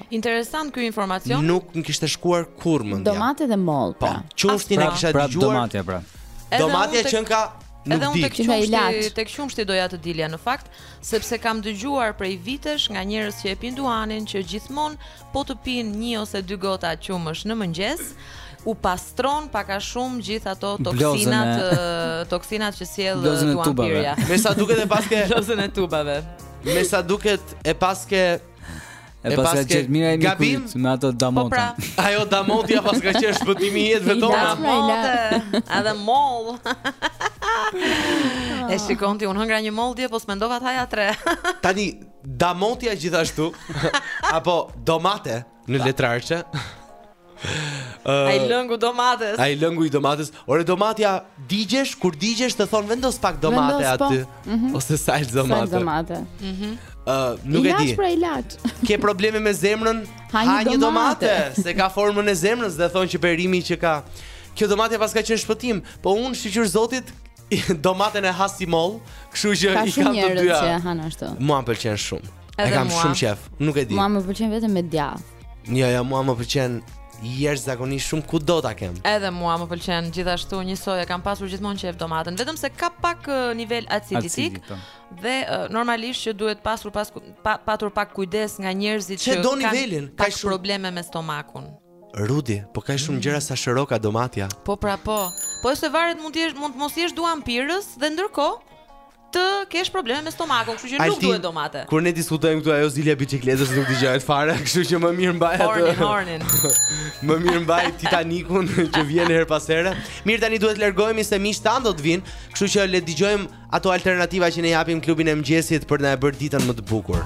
Interesant ky informacion. Nuk më kishte shkuar kurrë mendja. Domate dhe mollë. Po, pra. qumshtin e pra, kisha pra, dëgjuar. Domate pra. Domate që ka Nuk edhe unë tek qumshti, tek qumshti doja të dilja në fakt. Sepse kam dëgjuar prej vitesh nga njerëz që e pinë duhanin që gjithmonë po të pinë një ose dy gota qumësht në mëngjes, u pastron pak a shumë gjithë ato toksinat, toksinat që sjell duhanpirja. Me sa duket e paske lozën e tubave. Me sa duket e paske E paska qenë mira e mi gabim, me ato damota. Po pra, ajo damotja paska qenë shpëtimi i jetëve tona. Damote. Edhe mollë. e shikon ti unë hëngra një mollë dje, po s'mendova të haja tre. Tani damotja gjithashtu apo domate në letrarçe. Ai lëngu domates. Ai lëngu i domates. Ore domatja, digjesh kur digjesh të thonë vendos pak domate vendos, po. aty. Po. Mm -hmm. Ose salcë domate. Salcë domate. Mhm. Mm uh, nuk ilaç e di. Ilaç pra ilaç. Ke probleme me zemrën? Ha një, ha një domate. domate, se ka formën e zemrës dhe thonë që perimi që ka. Kjo domate paska qenë shpëtim, po unë shyqyr Zotit domaten e ha si mollë, kështu që i kam të dyja. Ka shumë njerëz që e han ashtu. Mua më pëlqen shumë. Edhe e kam mua. shumë qejf, nuk e di. Mua më pëlqen vetëm me djath. Ja, ja, mua më pëlqen jashtëzakonisht shumë kudo ta kem. Edhe mua më pëlqen gjithashtu njësoj e kam pasur gjithmonë qejf domaten, vetëm se ka pak uh, nivel aciditik. Po. Dhe uh, normalisht që duhet pasur pas pa, patur pak kujdes nga njerëzit që, që kanë nivelin, kanë probleme me stomakun. Rudi, po kaq shumë mm. gjëra sa shëroka domatja. Po pra po. Po se varet mund të jesh mund të mos jesh duhanpirës dhe ndërkohë të kesh probleme me stomakun, kështu që nuk duhet domate. Kur ne diskutojmë këtu ajo zilja e biçikletës nuk dëgjohet fare, kështu që më mirë mbaj atë. Hornin, hornin. më mirë mbaj Titanikun që vjen herë pas here. Mirë tani duhet të largohemi se miqtë tanë do të vijnë, kështu që le të dëgjojmë ato alternativa që na japin Klubin e mëngjesit për të na bërë ditën më të bukur.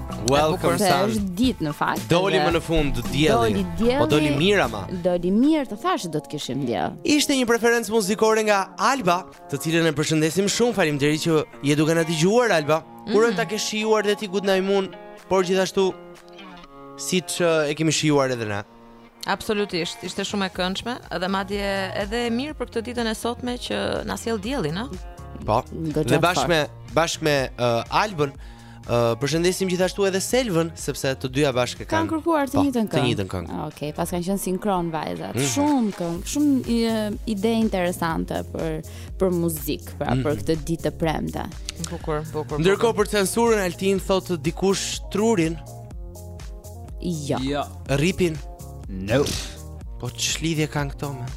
Welcome Sun. Është ditë në fakt. Doli më në fund dielli. Doli dielli. Po doli mirë ama. Doli mirë, të thashë do të kishim diell. Ishte një preferencë muzikore nga Alba, të cilën e përshëndesim shumë. Faleminderit që je duke na dëgjuar Alba. Mm. Uroj ta kesh shijuar dhe ti Good Night Moon, por gjithashtu siç e kemi shijuar edhe ne. Absolutisht, ishte shumë e këndshme dhe madje edhe e mirë për këtë ditën e sotme që na sjell diellin, ë. Po. Dhe bashkë me bashkë me uh, Albën, uh, përshëndesim gjithashtu edhe Selvën, sepse të dyja bashkë kanë kanë kërkuar të po, njëjtën këngë. Të njëjtën këngë. Ah, okej, okay, paskan qenë sinkron vajzat. Mm -hmm. Shumë këngë, shumë uh, ide interesante për për muzikë, pra mm -hmm. për mhm. këtë ditë të premte. Bukur, bukur. Ndërkohë për censurën Altin thotë dikush trurin Jo. Jo. Ripin? No. Po ç'lidhje kanë këto me?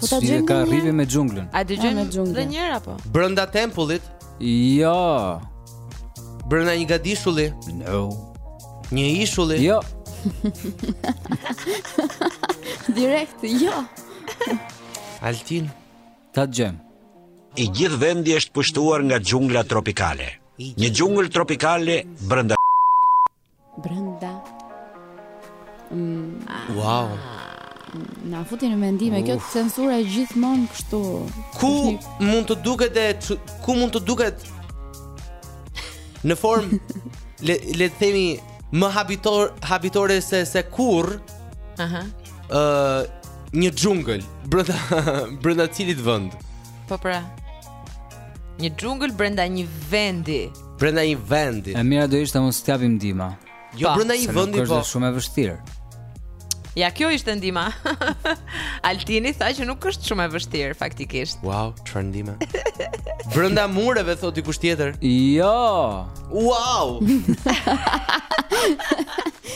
Po ta gjejmë. Ka rripi me xhunglën. A dëgjojmë edhe një herë apo? Brenda tempullit? Jo. Brenda një gadishulli? No. Një ishulli? Jo. Direkt, jo. Altin, ta gjejmë. I gjithë vendi është pushtuar nga xhungla tropikale. Një xhungël tropikale brenda brenda mm. Wow. Na futi në mendime kjo censura, gjithmonë kështu. Ku mund të duket e ku mund të duket në formë le le të themi më habitor habitore se se kurrë. Aha. Ë uh, një xhungël brenda brenda cilit vend? Po pra. Një xhungël brenda një vendi. Brenda një vendi. E mira do ishte mos të japim ndihmë. Jo pra, brenda një vendi po. Është shumë e vështirë. Ja kjo ishte ndihma. Altini tha që nuk është shumë e vështirë faktikisht. Wow, çfarë ndihme. brenda mureve thotë dikush tjetër. Jo. Wow.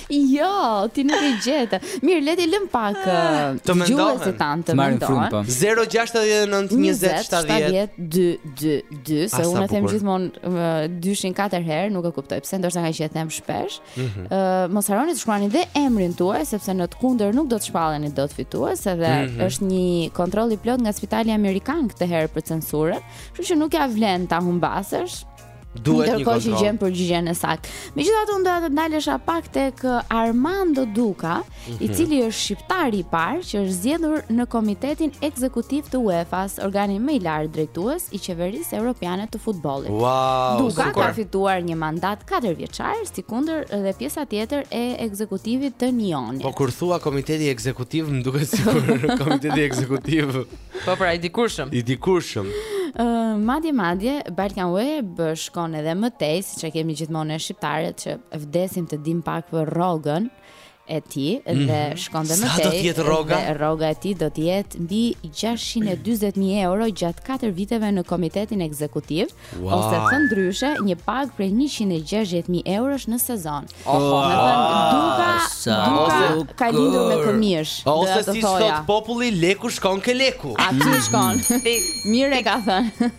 Jo, ti nuk e gjete. Mirë, le t'i lëm pak eh, eh, të mendohen. të mendohen. Po. 069 20 70 222 se unë them gjithmonë eh, dyshin katër herë, nuk e kuptoj pse ndoshta ka qenë them shpesh. Ëh, mm -hmm. uh, mos harroni të shkruani dhe emrin tuaj sepse në të kundër nuk do të shpalleni dot fitues, edhe mm -hmm. është një kontroll i plot nga Spitali Amerikan këtë herë për censurën, kështu që nuk ja vlen ta humbasësh. Duhet një kontroll. Ndërkohë që gjen përgjigjen e saktë. Megjithatë unë doja të ndalesha pak tek uh, Armando Duka, mm -hmm. i mhm. cili është shqiptari i parë që është zgjedhur në komitetin ekzekutiv të UEFA-s, organi më i lartë drejtues i qeverisë europiane të futbollit. Wow, Duka super. ka fituar një mandat 4 vjeçar sikundër dhe pjesa tjetër e ekzekutivit të Nionit. Po kur thua komiteti ekzekutiv, më duket sikur komiteti ekzekutiv Po pra, i dikurshëm. I dikurshëm. Ë, uh, madje madje Balkan Web shkon edhe më tej, siç e kemi gjithmonë ne shqiptarët që vdesim të dimë pak për rrogën e tij mm -hmm. dhe mhm. shkon dhe më tej. Sa do të jetë rroga? Rroga e tij do të jetë mbi 640.000 euro gjatë 4 viteve në komitetin ekzekutiv. Wow. Ose thënë ndryshe, një pagë prej 160.000 eurosh në sezon. Oh, oh, domethënë, Duka, sa Duka bukur. ka lindur me këmishë. Ose doja të si thoja. thot populli, leku shkon ke leku. Aty shkon. Mirë e ka thënë.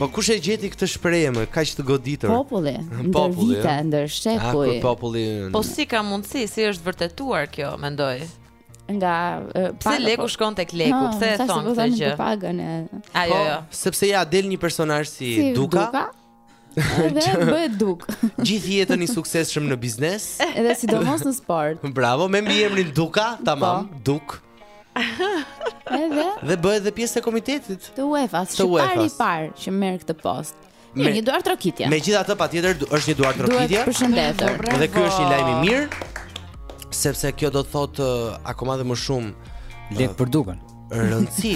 Po kush e gjeti këtë shprehje kaq të goditur? Populli, ndër Populli, vite, ëh. ndër A, shekuj. kur populli. Po si ka mundësi, si është vërtetuar kjo, mendoj. nga pse leku po. shkon tek leku pse e thon këtë gjë për pagën e ajo po, jo sepse ja del një personazh si, si Duka, Duka? Edhe bëhet duk. Gjithë jetën i suksesshëm në biznes, edhe sidomos në sport. Bravo, me mbiemrin Duka, tamam, po. Duk. Edhe dhe bëhet dhe pjesë e komitetit të UEFA-s, i pari, i parë që merr këtë post. Mirë, një duartrokitje. Megjithatë, patjetër është një duartrokitje. Duhet përshëndetur. Dhe ky është një lajm i mirë, sepse kjo do të thotë uh, akoma dhe më shumë uh, lek për Dukën. Rëndësi.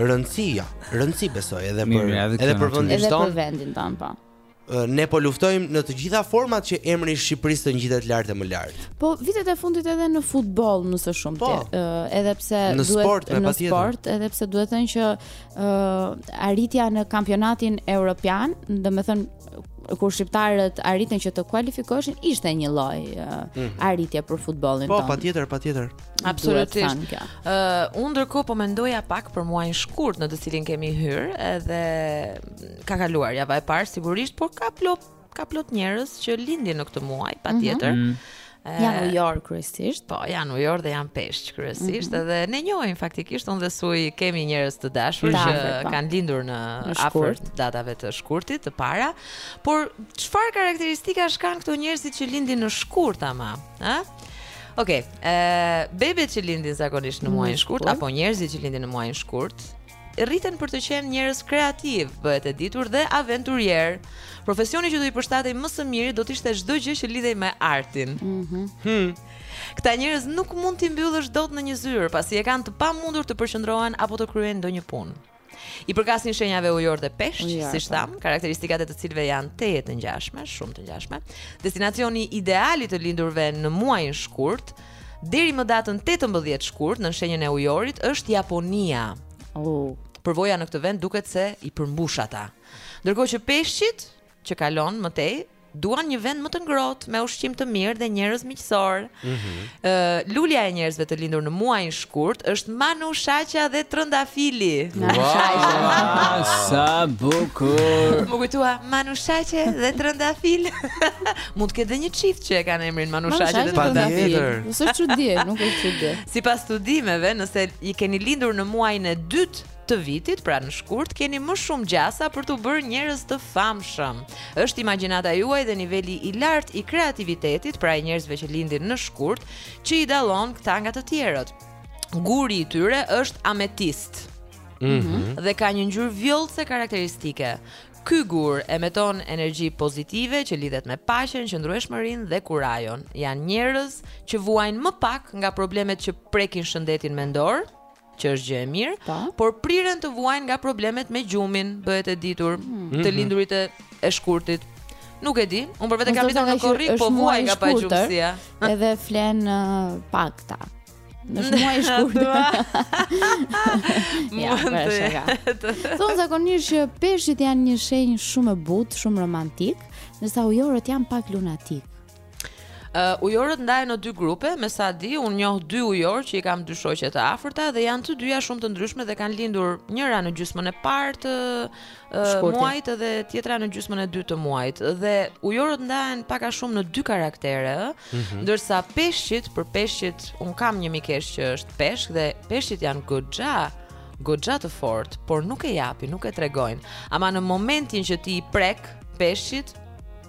Rëndësia, rëndësi besoj edhe për mirë, edhe, edhe për vendin tonë. Edhe për vendin tonë, po. Uh, ne po luftojmë në të gjitha format që emri i Shqipërisë të ngjitet lart e më lart. Po vitet e fundit edhe në futboll më së shumti, po, edhe pse në duhet sport, në sport, edhe pse duhet thënë që arritja në kampionatin europian, domethënë kur shqiptarët arritën që të kualifikoheshin ishte një lloj uh, mm. arritje për futbollin po, tonë. Po, patjetër, patjetër. Absolutisht. Ë, uh, unë ndërkohë po mendoja pak për muajin shkurt në të cilin kemi hyrë, edhe ka kaluar java e parë sigurisht, por ka plot ka plot njerëz që lindin në këtë muaj, mhm. patjetër. Mm -hmm. Janë Ujorë kryesisht. Po, janë Ujorë dhe janë Peshq kryesisht. Mm -hmm. Edhe ne njohim faktikisht unë dhe Sui kemi njerëz të dashur që po. kanë lindur në, në afër datave të shkurtit të para. Por çfarë karakteristikash kanë këto njerëz që lindin në shkurt ama, ha? Okej, okay, bebet që lindin zakonisht në muajin shkurt apo njerëzit që lindin në muajin shkurt, Rriten për të qenë njerëz kreativë, bëhet e ditur dhe aventurierë. Profesioni që do i përshtatej më së miri do të ishte çdo gjë që lidhej me artin. Mhm. Mm hmm. Këta njerëz nuk mund t'i mbyllësh dot në një zyrë, pasi e kanë të pamundur të përqendrohen apo të kryejnë ndonjë punë. I përkasin shenjave Ujor dhe Peshq, Ujor, siç po. thamë, karakteristikat e të cilëve janë tejet të ngjashme, shumë të ngjashme. Destinacioni ideal i të lindurve në muajin shkurt, Deri më datën 18 shkurt në shenjën e Ujorit është Japonia. Oh. Përvoja në këtë vend duket se i përmbush ata. Ndërkohë që Peshqit që kalon më tej duan një vend më të ngrohtë, me ushqim të mirë dhe njerëz miqësor. Ëh, mm -hmm. uh, lulja e njerëzve të lindur në muajin shkurt është Manushaqja dhe Trëndafili. Manushaqja. Wow, sa bukur. Më kujtua Manushaqe dhe Trëndafil. Mund të ketë dhe një çift që e kanë emrin Manushaqe dhe Trëndafil. Patjetër. Nuk është çudi, nuk është çudi. Sipas studimeve, nëse keni lindur në muajin e dytë të vitit, pra në shkurt, keni më shumë gjasa për t'u bërë njerëz të famshëm. Është imagjinata juaj dhe niveli i lartë i kreativitetit, pra i njerëzve që lindin në shkurt, që i dallon këta nga të tjerët. Guri i tyre është ametist. Mm -hmm. Dhe ka një ngjyrë vjollce karakteristike. Ky gur emeton energji pozitive që lidhet me paqen, qëndrueshmërinë dhe kurajon. Janë njerëz që vuajnë më pak nga problemet që prekin shëndetin mendor, që është gjë e mirë, po. por priren të vuajnë nga problemet me gjumin, bëhet e ditur, mm -hmm. të mhm. lindurit e, e shkurtit. Nuk e di, unë për vete kam lindur në korrik, po vuaj nga pagjumësia. Edhe flen uh, pak këta. Në muajin shkurt Ja, për shaka Thonë zakonisht që Peshqit janë një shenjë shumë e butë, shumë romantike Ndërsa Ujorët janë pak lunatikë Uh, Ujorët ndahen në dy grupe, me sa di, unë njoh dy Ujorë që i kam dy shoqe të afërta dhe janë të dyja shumë të ndryshme dhe kanë lindur njëra në gjysmën e parë të muajit dhe tjetra në gjysmën e dytë të muajit dhe Ujorët ndahen pak a shumë në dy karaktere, ë, mm -hmm. ndërsa Peshqit, për Peshqit unë kam një mikeshë që është Peshk dhe Peshqit janë goxha goxha të fortë, por nuk e japin, nuk e tregojnë. Ama në momentin që ti i prek Peshqit,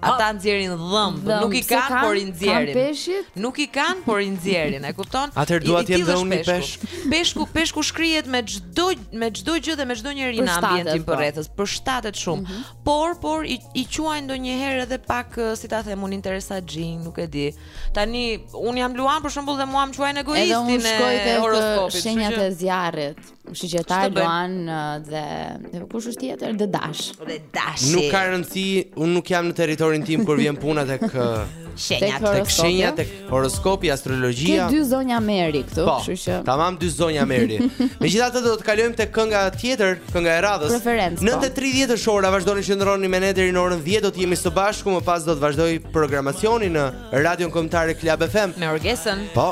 Ata nxjerrin dhëmb, Dhëmb, nuk i kanë, por i nxjerrin. peshqit? Nuk i kanë, por i nxjerrin, e kupton? Atëherë I- dua të jem dhe unë peshku. Peshku, peshku shkrihet me çdo me çdo gjë dhe me çdo njeri në Përshtatet, ambientin po. përreth, përshtatet shumë. Mhm. Por, por i i quajnë ndonjëherë edhe pak, ë, si ta them, unë interesaxhin, nuk e di. Tani unë jam luan për shembull dhe mua më quajnë Edhe unë egoistin shkoj e te horoskopit. kështu shenjat që- e zjarrit. Shigjetar Luan dhe dhe kush është tjetër? Dhe Dash. Dhe Dash. Nuk ka rëndësi, unë nuk jam në territorin tim kur vjen puna tek shenjat, tek shenjat, tek horoskopi, astrologjia. Ke dy zonja Meri këtu, po, kështu që. Po. Tamam dy zonja Meri. Megjithatë do të kalojmë tek kënga tjetër, kënga e radhës. Preferencë. Po. 9 e 30 është ora vazhdoni të qëndroni me ne deri në orën 10 do të jemi së bashku, më pas do të vazhdojë programacioni në Radion Kombëtare Club FM. Me Orgesën. Po.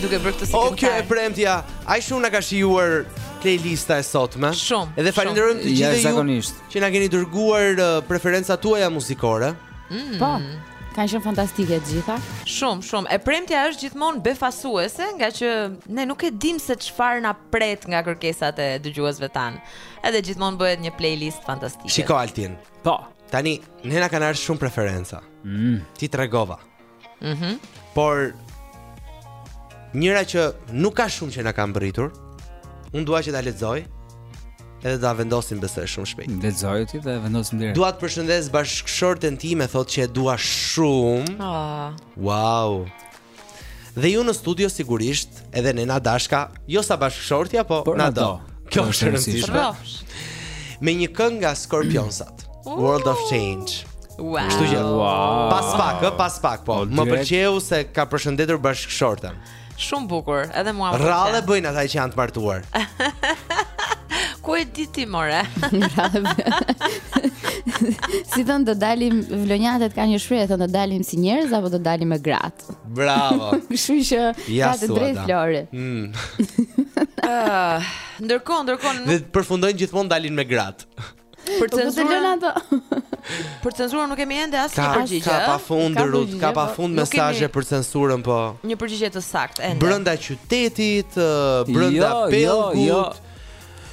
duke bërë këtë si këngëtar. O kjo e premtja, sa shumë na ka shijuar playlista e sotme. Shumë. Edhe falenderojmë të gjithë ju që na keni dërguar uh, preferencat tuaja muzikore. Mm. Po. Kanë qenë fantastike të gjitha. Shumë, shumë. E premtja është gjithmonë befasuese, nga që ne nuk e dimë se çfarë na pret nga kërkesat e dëgjuesve tanë. Edhe gjithmonë bëhet një playlist fantastike. Shiko Altin. Po. Tani ne na kanë ardhur shumë preferenca. Mm. T'i tregova. Mhm. Mm Por njëra që nuk ka shumë që na ka mbërritur, unë dua që ta lexoj. Edhe ta vendosim besoj shumë shpejt. Lexoje ti dhe vendosim direkt. Dua të përshëndes bashkëshorten time, thotë që e dua shumë. Ah. Wow. Dhe ju në studio sigurisht edhe ne na dashka, jo sa bashkëshortja, po Por na do. Kjo është e rëndësishme. Me një këngë nga Scorpionsat, Wind of Change. Wow. Kështu që wow. pas pak, ë, pas pak, po. Më pëlqeu se ka përshëndetur bashkëshorten. Shumë bukur, edhe mua më pëlqen. Rrallë bëjnë ata që janë të martuar. Ku e di ti more? si thonë do dalim vlonjatet kanë një shprehje thonë do dalim si njerëz apo do dalim me gratë. Bravo. Kështu që ja, ka të drejtë Flori. Mm. uh, ndërkohë, ndërkohë nuk... dhe përfundojnë gjithmonë dalin me gratë. Për po, cenzurën ato. Për cenzurën nuk kemi ende asnjë përgjigje. Ka pafund rrugë, ka pafund po. mesazhe për censurën po. Një përgjigje të saktë ende. Brenda qytetit, brenda jo, jo, pellgut. Jo, jo.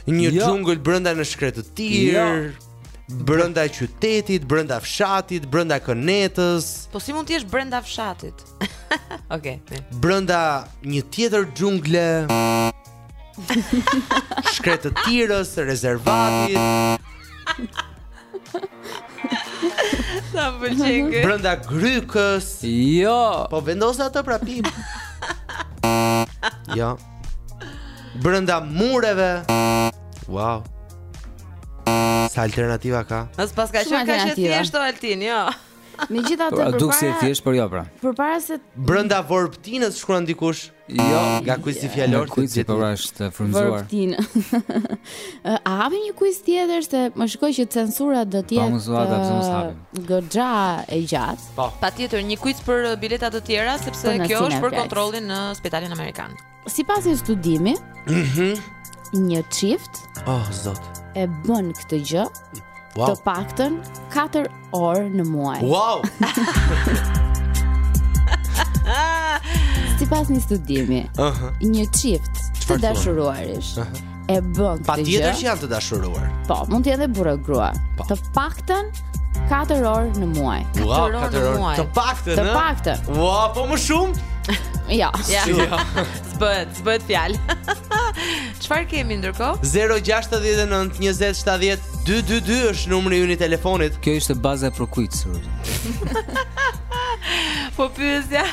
Një xhungël brenda në shkretëtirë. Jo. Brenda qytetit, brenda fshatit, brenda kënetës. Po si mund të jesh brenda fshatit? Okej. Okay, brenda një tjetër xhungle. Shkretëtirës, rezervatit. Sa pëlqen ky. Brenda grykës. Jo. Po vendos atë prapë. Jo. Brenda mureve Wow Sa alternativa ka Mos paska qenë kaq e thjeshtë o Altin, jo Me gjitha të përpara Duket si e thjeshtë, por jo pra Përpara se Brenda shkruan dikush Jo Nga kuizi i fjalorit Nga kuizi përpara po është frymëzuar Vorptinë A hapim një kuiz tjetër Se mendoj që censura do të jetë Pa më zua dhe pëzë më s'hapim Gëgja e gjatë Po. Patjetër një quiz për uh, bileta të tjera sepse kjo është për kontrollin në spitalin amerikan. Sipas një studimi, mhm, një çift, oh zot, e bën këtë gjë wow. të paktën 4 orë në muaj. Wow. Sipas një studimi, uh -huh. një çift të dashuruarish, uh -huh e bën këtë gjë. Patjetër që janë të dashuruar. Po, mund të jetë edhe burrë grua. Po. Të paktën 4 orë në muaj. 4 orë në muaj. Të paktën, të paktën. Ua, wow, po më shumë? Jo, jo. S'bëhet, s'bëhet fjalë. Çfarë kemi ndërkohë? 069 20 70 222 është numri ynë i telefonit. Kjo ishte baza e prokuit, sot. Po pyetja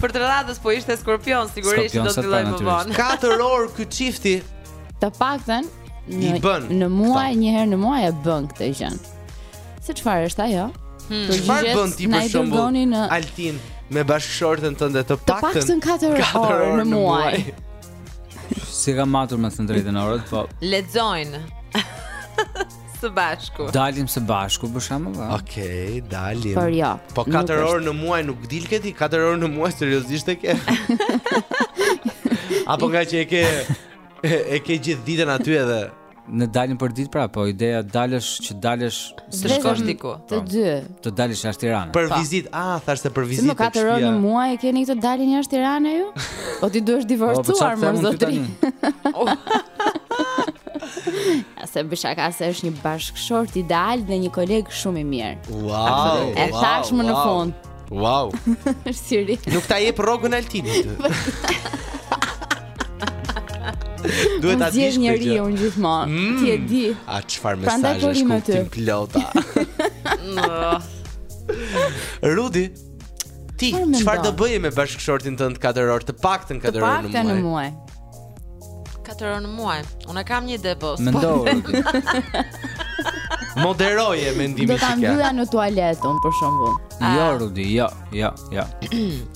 për të radhës po ishte skorpion, sigurisht do të fillojë më vonë. 4 orë ky çifti. Të paktën në bën, në muaj një herë në muaj e bën këtë gjë. Se çfarë është ajo? Hmm. Çfarë bën ti për shembull? Në... Altin me bashkëshorten tënde të paktën. Të paktën 4 orë, orë në muaj. S'i kam matur me thënë të drejtën orët, po. Lexojnë. së bashku. Dalim së bashku për shembull. Okej, okay, dalim. Por jo. Po 4 orë në muaj nuk dilke ti, 4 orë në muaj seriozisht e ke. Apo ngaqë e ke e ke gjithë ditën aty edhe ne dalim për ditë pra, po ideja dalësh që dalësh të shkosh diku. Të po. dy. Të dalësh jashtë Tiranës. Për po. vizitë, a ah, thashë se për vizitë. Në 4 orë në muaj e keni këtë daljen jashtë Tiranës ju? Po ti duhesh po, divorcuar more zotni. Jo, bëj shaka se është një bashkëshort ideal dhe një koleg shumë i mirë. Wow. E thashë më në fund. Wow. Siri. Nuk ta jep rrogën Altini. Duhet ta dijë njeriu gjithmonë. Mm. Ti e di. A çfarë mesazhi është ku ti plota? Rudi, ti çfarë do bëje me bashkëshortin tënd 4 orë, të paktën 4 orë në muaj? Të paktën në muaj. Katër orë në muaj. Unë kam një ide bos. Mendoj. Moderoje mendimin që ke. Do ta mbyja në tualet un për shembull. Ah. Jo Rudi, jo, jo, jo.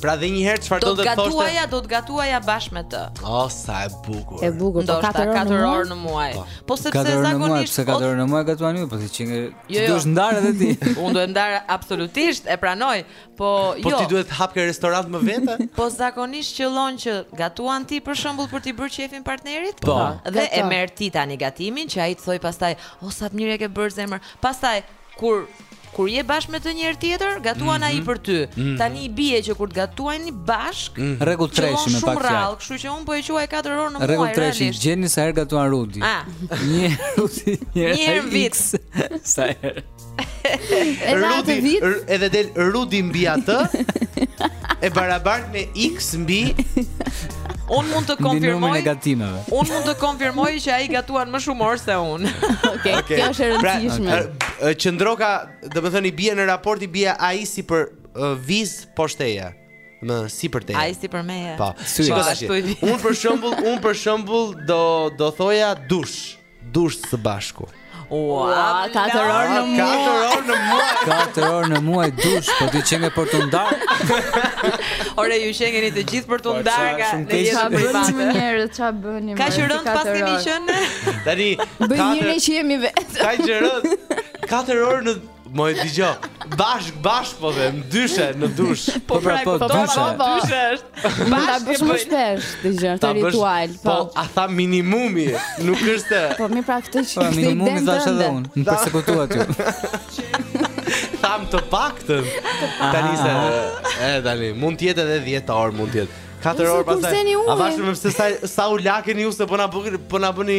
pra dhe një herë çfarë do të thoshte? Do të gatuaja, do të gatuaja bashkë me të. O oh, sa e bukur. E bukur, po 4 orë, orë, orë në muaj. Po, po sepse zakonisht se 4 orë në muaj gatuan ju, po ti qenke jo, ti jo. duhet ndarë edhe ti. Unë do të ndahem absolutisht, e pranoj, Po, jo. Po ti jo. duhet të hapje restorant më vete? po zakonisht qëllon që gatuan ti për shembull për t'i bërë qefin partnerit? Po. po dhe e merr ti tani gatimin që ai të thoj pastaj, "O oh, sa mirë e ke bërë zemër." Pastaj kur kur je bashkë me të njeri tjetër, gatuan mm -hmm. ai mhm. për ty. Mm -hmm. Tani i bie që kur të gatuani bashkë, mm -hmm. rregull treshi me pak fjalë. Kështu që un po e quaj 4 orë në muaj. Rregull treshi, gjeni sa herë gatuan Rudi. Ah. Një herë Rudi, një herë vit. Sa herë? Rudi edhe del Rudi mbi atë. E barabart me X mbi Un mund të konfirmoj negativave. Un mund të konfirmoj që ai gatuan më shumë orë se un. Okej, okay, kjo është e pra, rëndësishme. Pra, qëndroka, domethënë i bie në raport i bie ai si për uh, viz poshteja më si për te. Ai si për me. Po. Shikoj tash. Un për shembull, un për shembull do do thoja dush. dush së bashku. Ua, 4 orë në muaj. 4 orë në muaj. 4 orë në muaj dush, po ti qenke për t'u ndarë. Ore ju qenkeni të gjithë për të po, ndarë nga në jetë private. Çfarë njerëz, çfarë bëni? Kaq rëndë pas kemi qenë. Tani, bëj mirë që jemi vetë. Kaq rëndë. 4 orë në Moj dëgjo. Bashk bashk po them, dyshe në dush. Po, po pra, pra po, po pra, dyshe. Po, dyshe është. Mund ta bësh më shpesh, dëgjo, të ritual. Po, a tha minimumi, nuk është. Po mi pra këtë që. Po minimumi thash edhe unë, më persekutove ti. Tham të paktën. Tani se, e tani, mund të jetë edhe 10 orë, mund të jetë. 4 orë pastaj. A vazhdon me se sa sa u lakeni ju se po na bëni po na bëni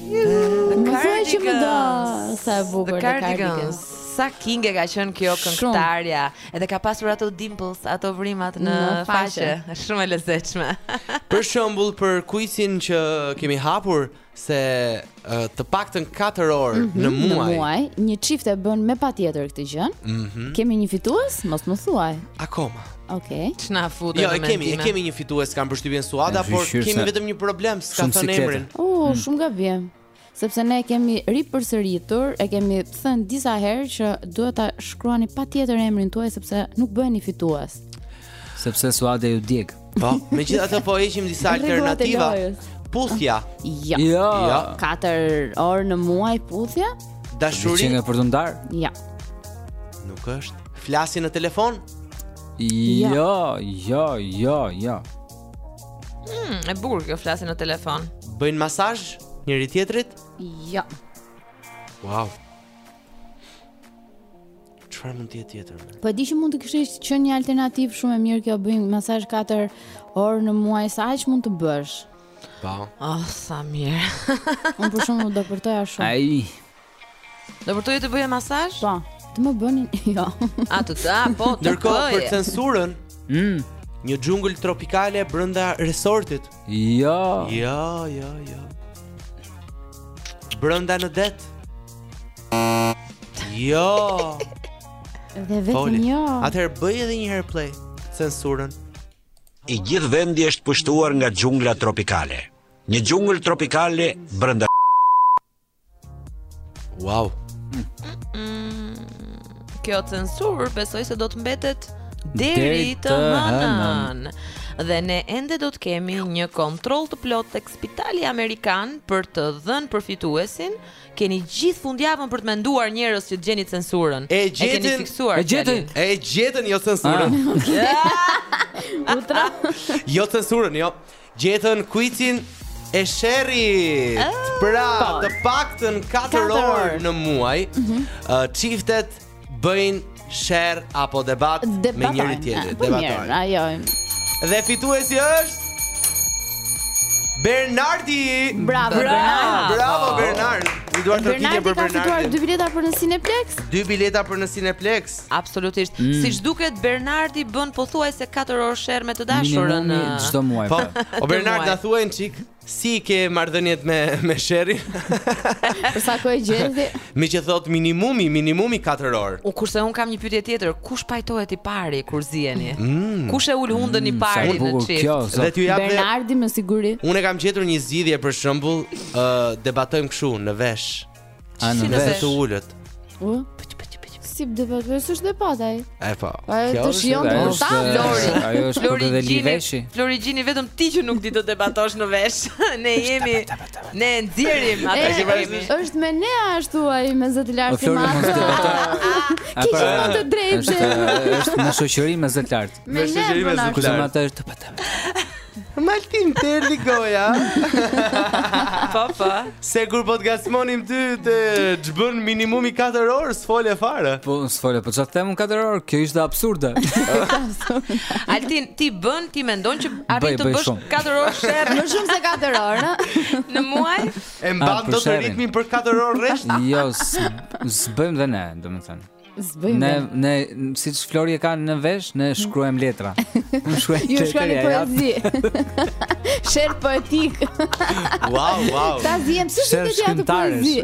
Më thua që më do sa e bukur The Cardigans. Sa kinge ka qenë kjo këngëtarja. Edhe ka pasur ato dimples, ato vrimat në, në faqe. Është shumë e lezetshme. për shembull për kuicin që kemi hapur se uh, të paktën 4 orë mm -hmm, në muaj. Në muaj, një çift e bën me patjetër këtë gjë. Mm -hmm. Kemi një fitues? Mos më thuaj. Akoma. Okej. Okay. Çna futet jo, në mendime. Jo, e kemi, e kemi një fitues kam përshtypjen Suada, por kemi vetëm një problem, s'ka thënë emrin. U, uh, mm. shumë gabim. Sepse ne kemi ripërsëritur, e kemi thënë disa herë që duhet ta shkruani patjetër emrin tuaj sepse nuk bëheni fitues. Sepse Suada ju djeg. Po, megjithatë po heqim disa alternativa. Puthja. Jo. Jo. Ja. 4 orë në muaj puthja? Dashuri. Qenka për t'u ndarë? Jo. Ja. Nuk është. Flasin në telefon? Jo, jo, jo, jo. jo. Hmm, e bukur kjo flasin në telefon. Bëjnë masazh njëri-tjetrit? Jo. Wow. Çfarë mund të jetë tjetër? Po e di që mund të kishte qenë një alternativë shumë e mirë kjo bëjnë masazh 4 orë në muaj sa aq mund të bësh. Po. Oh, sa mirë. Unë për shembull do përtoja shumë. Ai, Do përtoje të bëje masazh? Po, të më bënin, jo A të të, a, po, të Ndërkohë për censurën mm. Një xhungël tropikale brenda resortit Jo Jo, jo, jo Brenda në det Jo Dhe vetëm jo Atëherë bëje edhe një herë play Censurën I gjithë vendi është pushtuar nga xhungla tropikale Një xhungël tropikale brenda Wow. Kjo censurë besoj se do të mbetet deri të hënën. Dhe ne ende do të kemi një kontroll të plotë tek Spitali Amerikan për të dhënë përfituesin. Keni gjithë fundjavën për të menduar njerëz që të gjeni censurën. E keni fiksuar. E gjetën. E gjetën jo censurën. Ah. Jo censurën, jo. Gjetën kuicin e sherrit. Oh! Pra, po. të paktën 4 orë në muaj, mm -hmm. uh, çiftet bëjnë sherr apo debat Debatojnë, me njëri-tjetrin. Po Debatojnë. Ajo. Dhe fituesi është Bernardi. Bravo, Bravo Bernard. Bravo Bernard. Ju dua të fitoni për Bernardin. Bernardi ka fituar dy bileta për në Cineplex. Dy bileta për në Cineplex. Absolutisht. Mm. Siç duket Bernardi bën pothuajse 4 orë sherr me të dashurën në çdo muaj. Po, o Bernard na thuaj çik, si i ke marrëdhëniet me me sherrin? Për sa kohë gjendje? Meqë thotë minimumi, minimumi 4 orë. U kurse unë kam një pyetje tjetër, kush pajtohet i pari kur ziheni? Mm. Kush e ul hundën i mm, pari në çift? Dhe ty jap Bernardi me siguri. Unë kam gjetur një zgjidhje për shembull, ë uh, debatojmë kështu në vesh. A në vesh? të ulët. U? Si dhe pa, kjo është dhe pataj. E po. Ajo të shion të përta, Flori. Ajo është për dhe li veshi. Flori je vetëm ti që nuk di të debatosh në vesh. Ne jemi, ne nëzirim. është me ne ashtu ai me zë të lartë të marë. Kishe më të drejtë. është me shoqëri me zë të Me shoqëri me zë Kushe ma të është të pëtëm Altin të erdhi goja Pa pa Sikur po të ngacmonim ty të gjbën minimumi 4 orë S'folje fare Po s'folje po qatë temë 4 orë Kjo ishte absurde Altin ti bën ti mendon që arrin të bësh 4 orë sherr Më shumë se 4 orë Në muaj E mban dot ritmin për 4 orë rresht Jo s'e bëjmë dhe ne Domethënë Zbëjmë. Ne ne siç Flori e ka në vesh, ne shkruajmë letra. Unë shkruaj letra. Ju shkruani poezi. Sher poetik. wow, wow. Sa vjen pse ti ti atë poezi.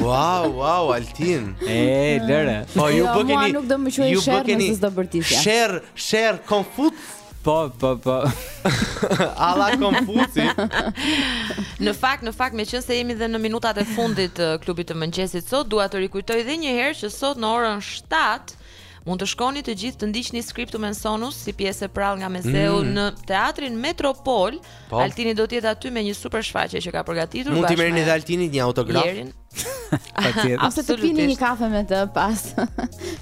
wow, wow, Altin. E, lëre. Po ju jo, bëkeni. Ju bëkeni. Sher, sher konfut. Po, po, po. Alla konfuzi. në fakt, në fakt meqenëse jemi dhe në minutat e fundit të klubit të mëngjesit sot, dua të rikujtoj edhe një herë që sot në orën 7 Mund të shkoni të gjithë të ndiqni Scriptum and Sonus si pjesë e Përrallë nga Muzeu mm. në Teatrin Metropol, Po. Altini do të jetë aty me një super shfaqje që ka përgatitur bashkë. Mund të merrni dhe Altinin një autograf. Jerin. Patjetër. Ose të pini një kafe me të pas.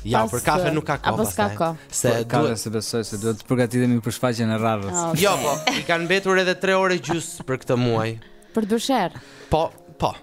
Ja, për kafe nuk ka kohë. Apo s'ka kohë. Se ka duhet... se besoj se duhet të përgatitemi për shfaqjen e radhës. Ah, okay. Jo, po, i kanë mbetur edhe 3 orë e gjysmë për këtë muaj. Për sherr. Po, po.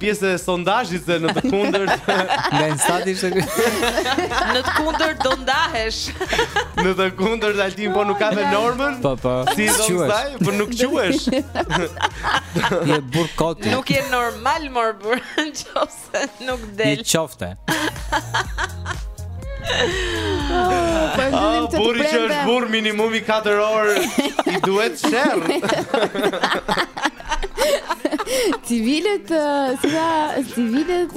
pjesë e sondazhit se në të kundërt nga Instat ishte ky. Në të kundërt do ndahesh. Në të kundërt Altin po nuk ke normën. Po po. Si do të thashë, po nuk quhesh. Je burrë koti. Nuk je normal mor burrë, nëse nuk del. Je qofte. Po e zënim të burri që është burrë minimumi 4 orë i duhet sherr. Civilet, si tha, civilet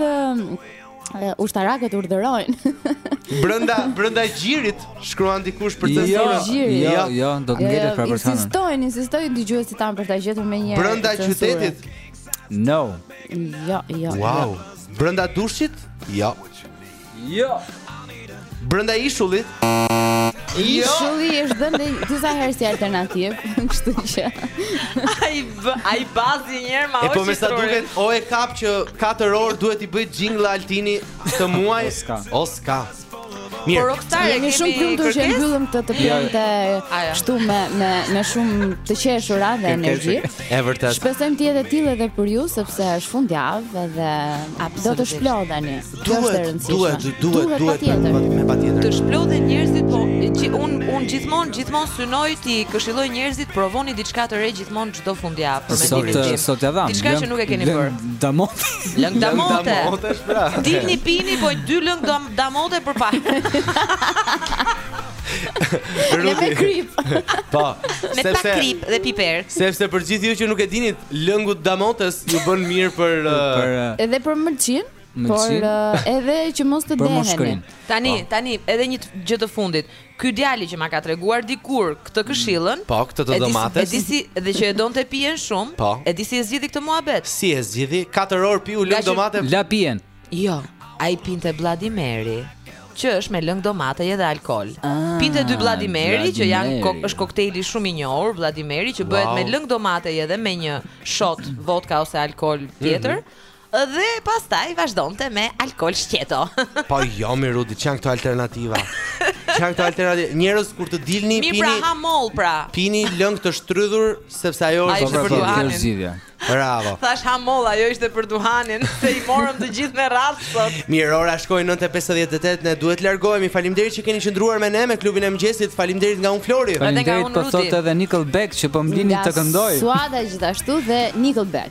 ushtarakët urdhërojnë. brenda brenda gjirit shkruan dikush për të jo, jo, jo, jo, do të ngelet pra për sana. Insistojnë, insistojnë dëgjuesit tanë për ta gjetur më njëherë. Brenda qytetit? No. Jo, jo. Wow. Brenda dushit? Jo. Jo. Brenda ishullit. Jo. Ishulli është dhënë disa herë si alternativë, kështu që. Ai ai bazi një herë më ojë. Po më sa duket, o e kap që 4 orë duhet t'i bëjë jingle Altini këtë muaj. Oska. Oska. Mirë. Por Rockstar jemi shumë të lumtur që mbyllëm këtë të premte kështu me me me shumë të qeshura dhe energji. E vërtetë. Shpresojmë të jetë e tillë edhe për ju sepse është fundjavë dhe do të shplodheni. Duhet, duhet, duhet, duhet, me patjetër. Të shplodhen njerëzit, po, që unë un gjithmonë, gjithmonë synoj t'i këshiloj njerëzit, provoni diçka të re gjithmonë çdo fundjavë. Sot, sot ia dhamë. Diçka që nuk e keni bërë. Lëng domate. Lëng domate. Lëng domate, shpra. Dilni pini, po, dy lëng domate për pa. Ruti. Me kripë. Po. Me pak kripë dhe piper. Sepse për gjithë ju që nuk e dinit, lëngu i domates ju bën mirë për për uh, edhe për mëlçinë. Por edhe që mos të deheni. Tani, po. tani edhe një gjë të fundit. Ky djali që ma ka treguar dikur këtë këshillën, po këtë të domates. E di si dhe që e donte pijen shumë. Po. E di si e zgjidhi këtë muhabet. Si e zgjidhi? 4 orë piu lëng domate. La pijen. Jo, ai pinte Bloody Mary që është me lëng domate dhe alkol. Ah, Pinte dy Bloody Mary që janë kok, është koktejli shumë i njohur Bloody Mary që bëhet wow. me lëng domate dhe me një shot vodka ose alkol tjetër. Mm -hmm Dhe pastaj vazhdonte me alkol shqeto. Po jo mi Rudi, ç'janë këto alternativa. Ç'janë këto alternativa. Njerëz kur të dilni pini. Mi pra ha mollë pra. Pini lëng të shtrydhur sepse ajo është për duhanin. Zgjidhja. Bravo. Thashë ha mollë, ajo ishte për duhanin, se i morëm të gjithë me radhë sot. Mirë, ora shkoi 9:58, ne duhet të largohemi. Faleminderit që keni qëndruar me ne me klubin e mëngjesit. Faleminderit nga unë Flori. Faleminderit po sot edhe Nickelback që po mblini të këndoj. Suada gjithashtu dhe Nickelback.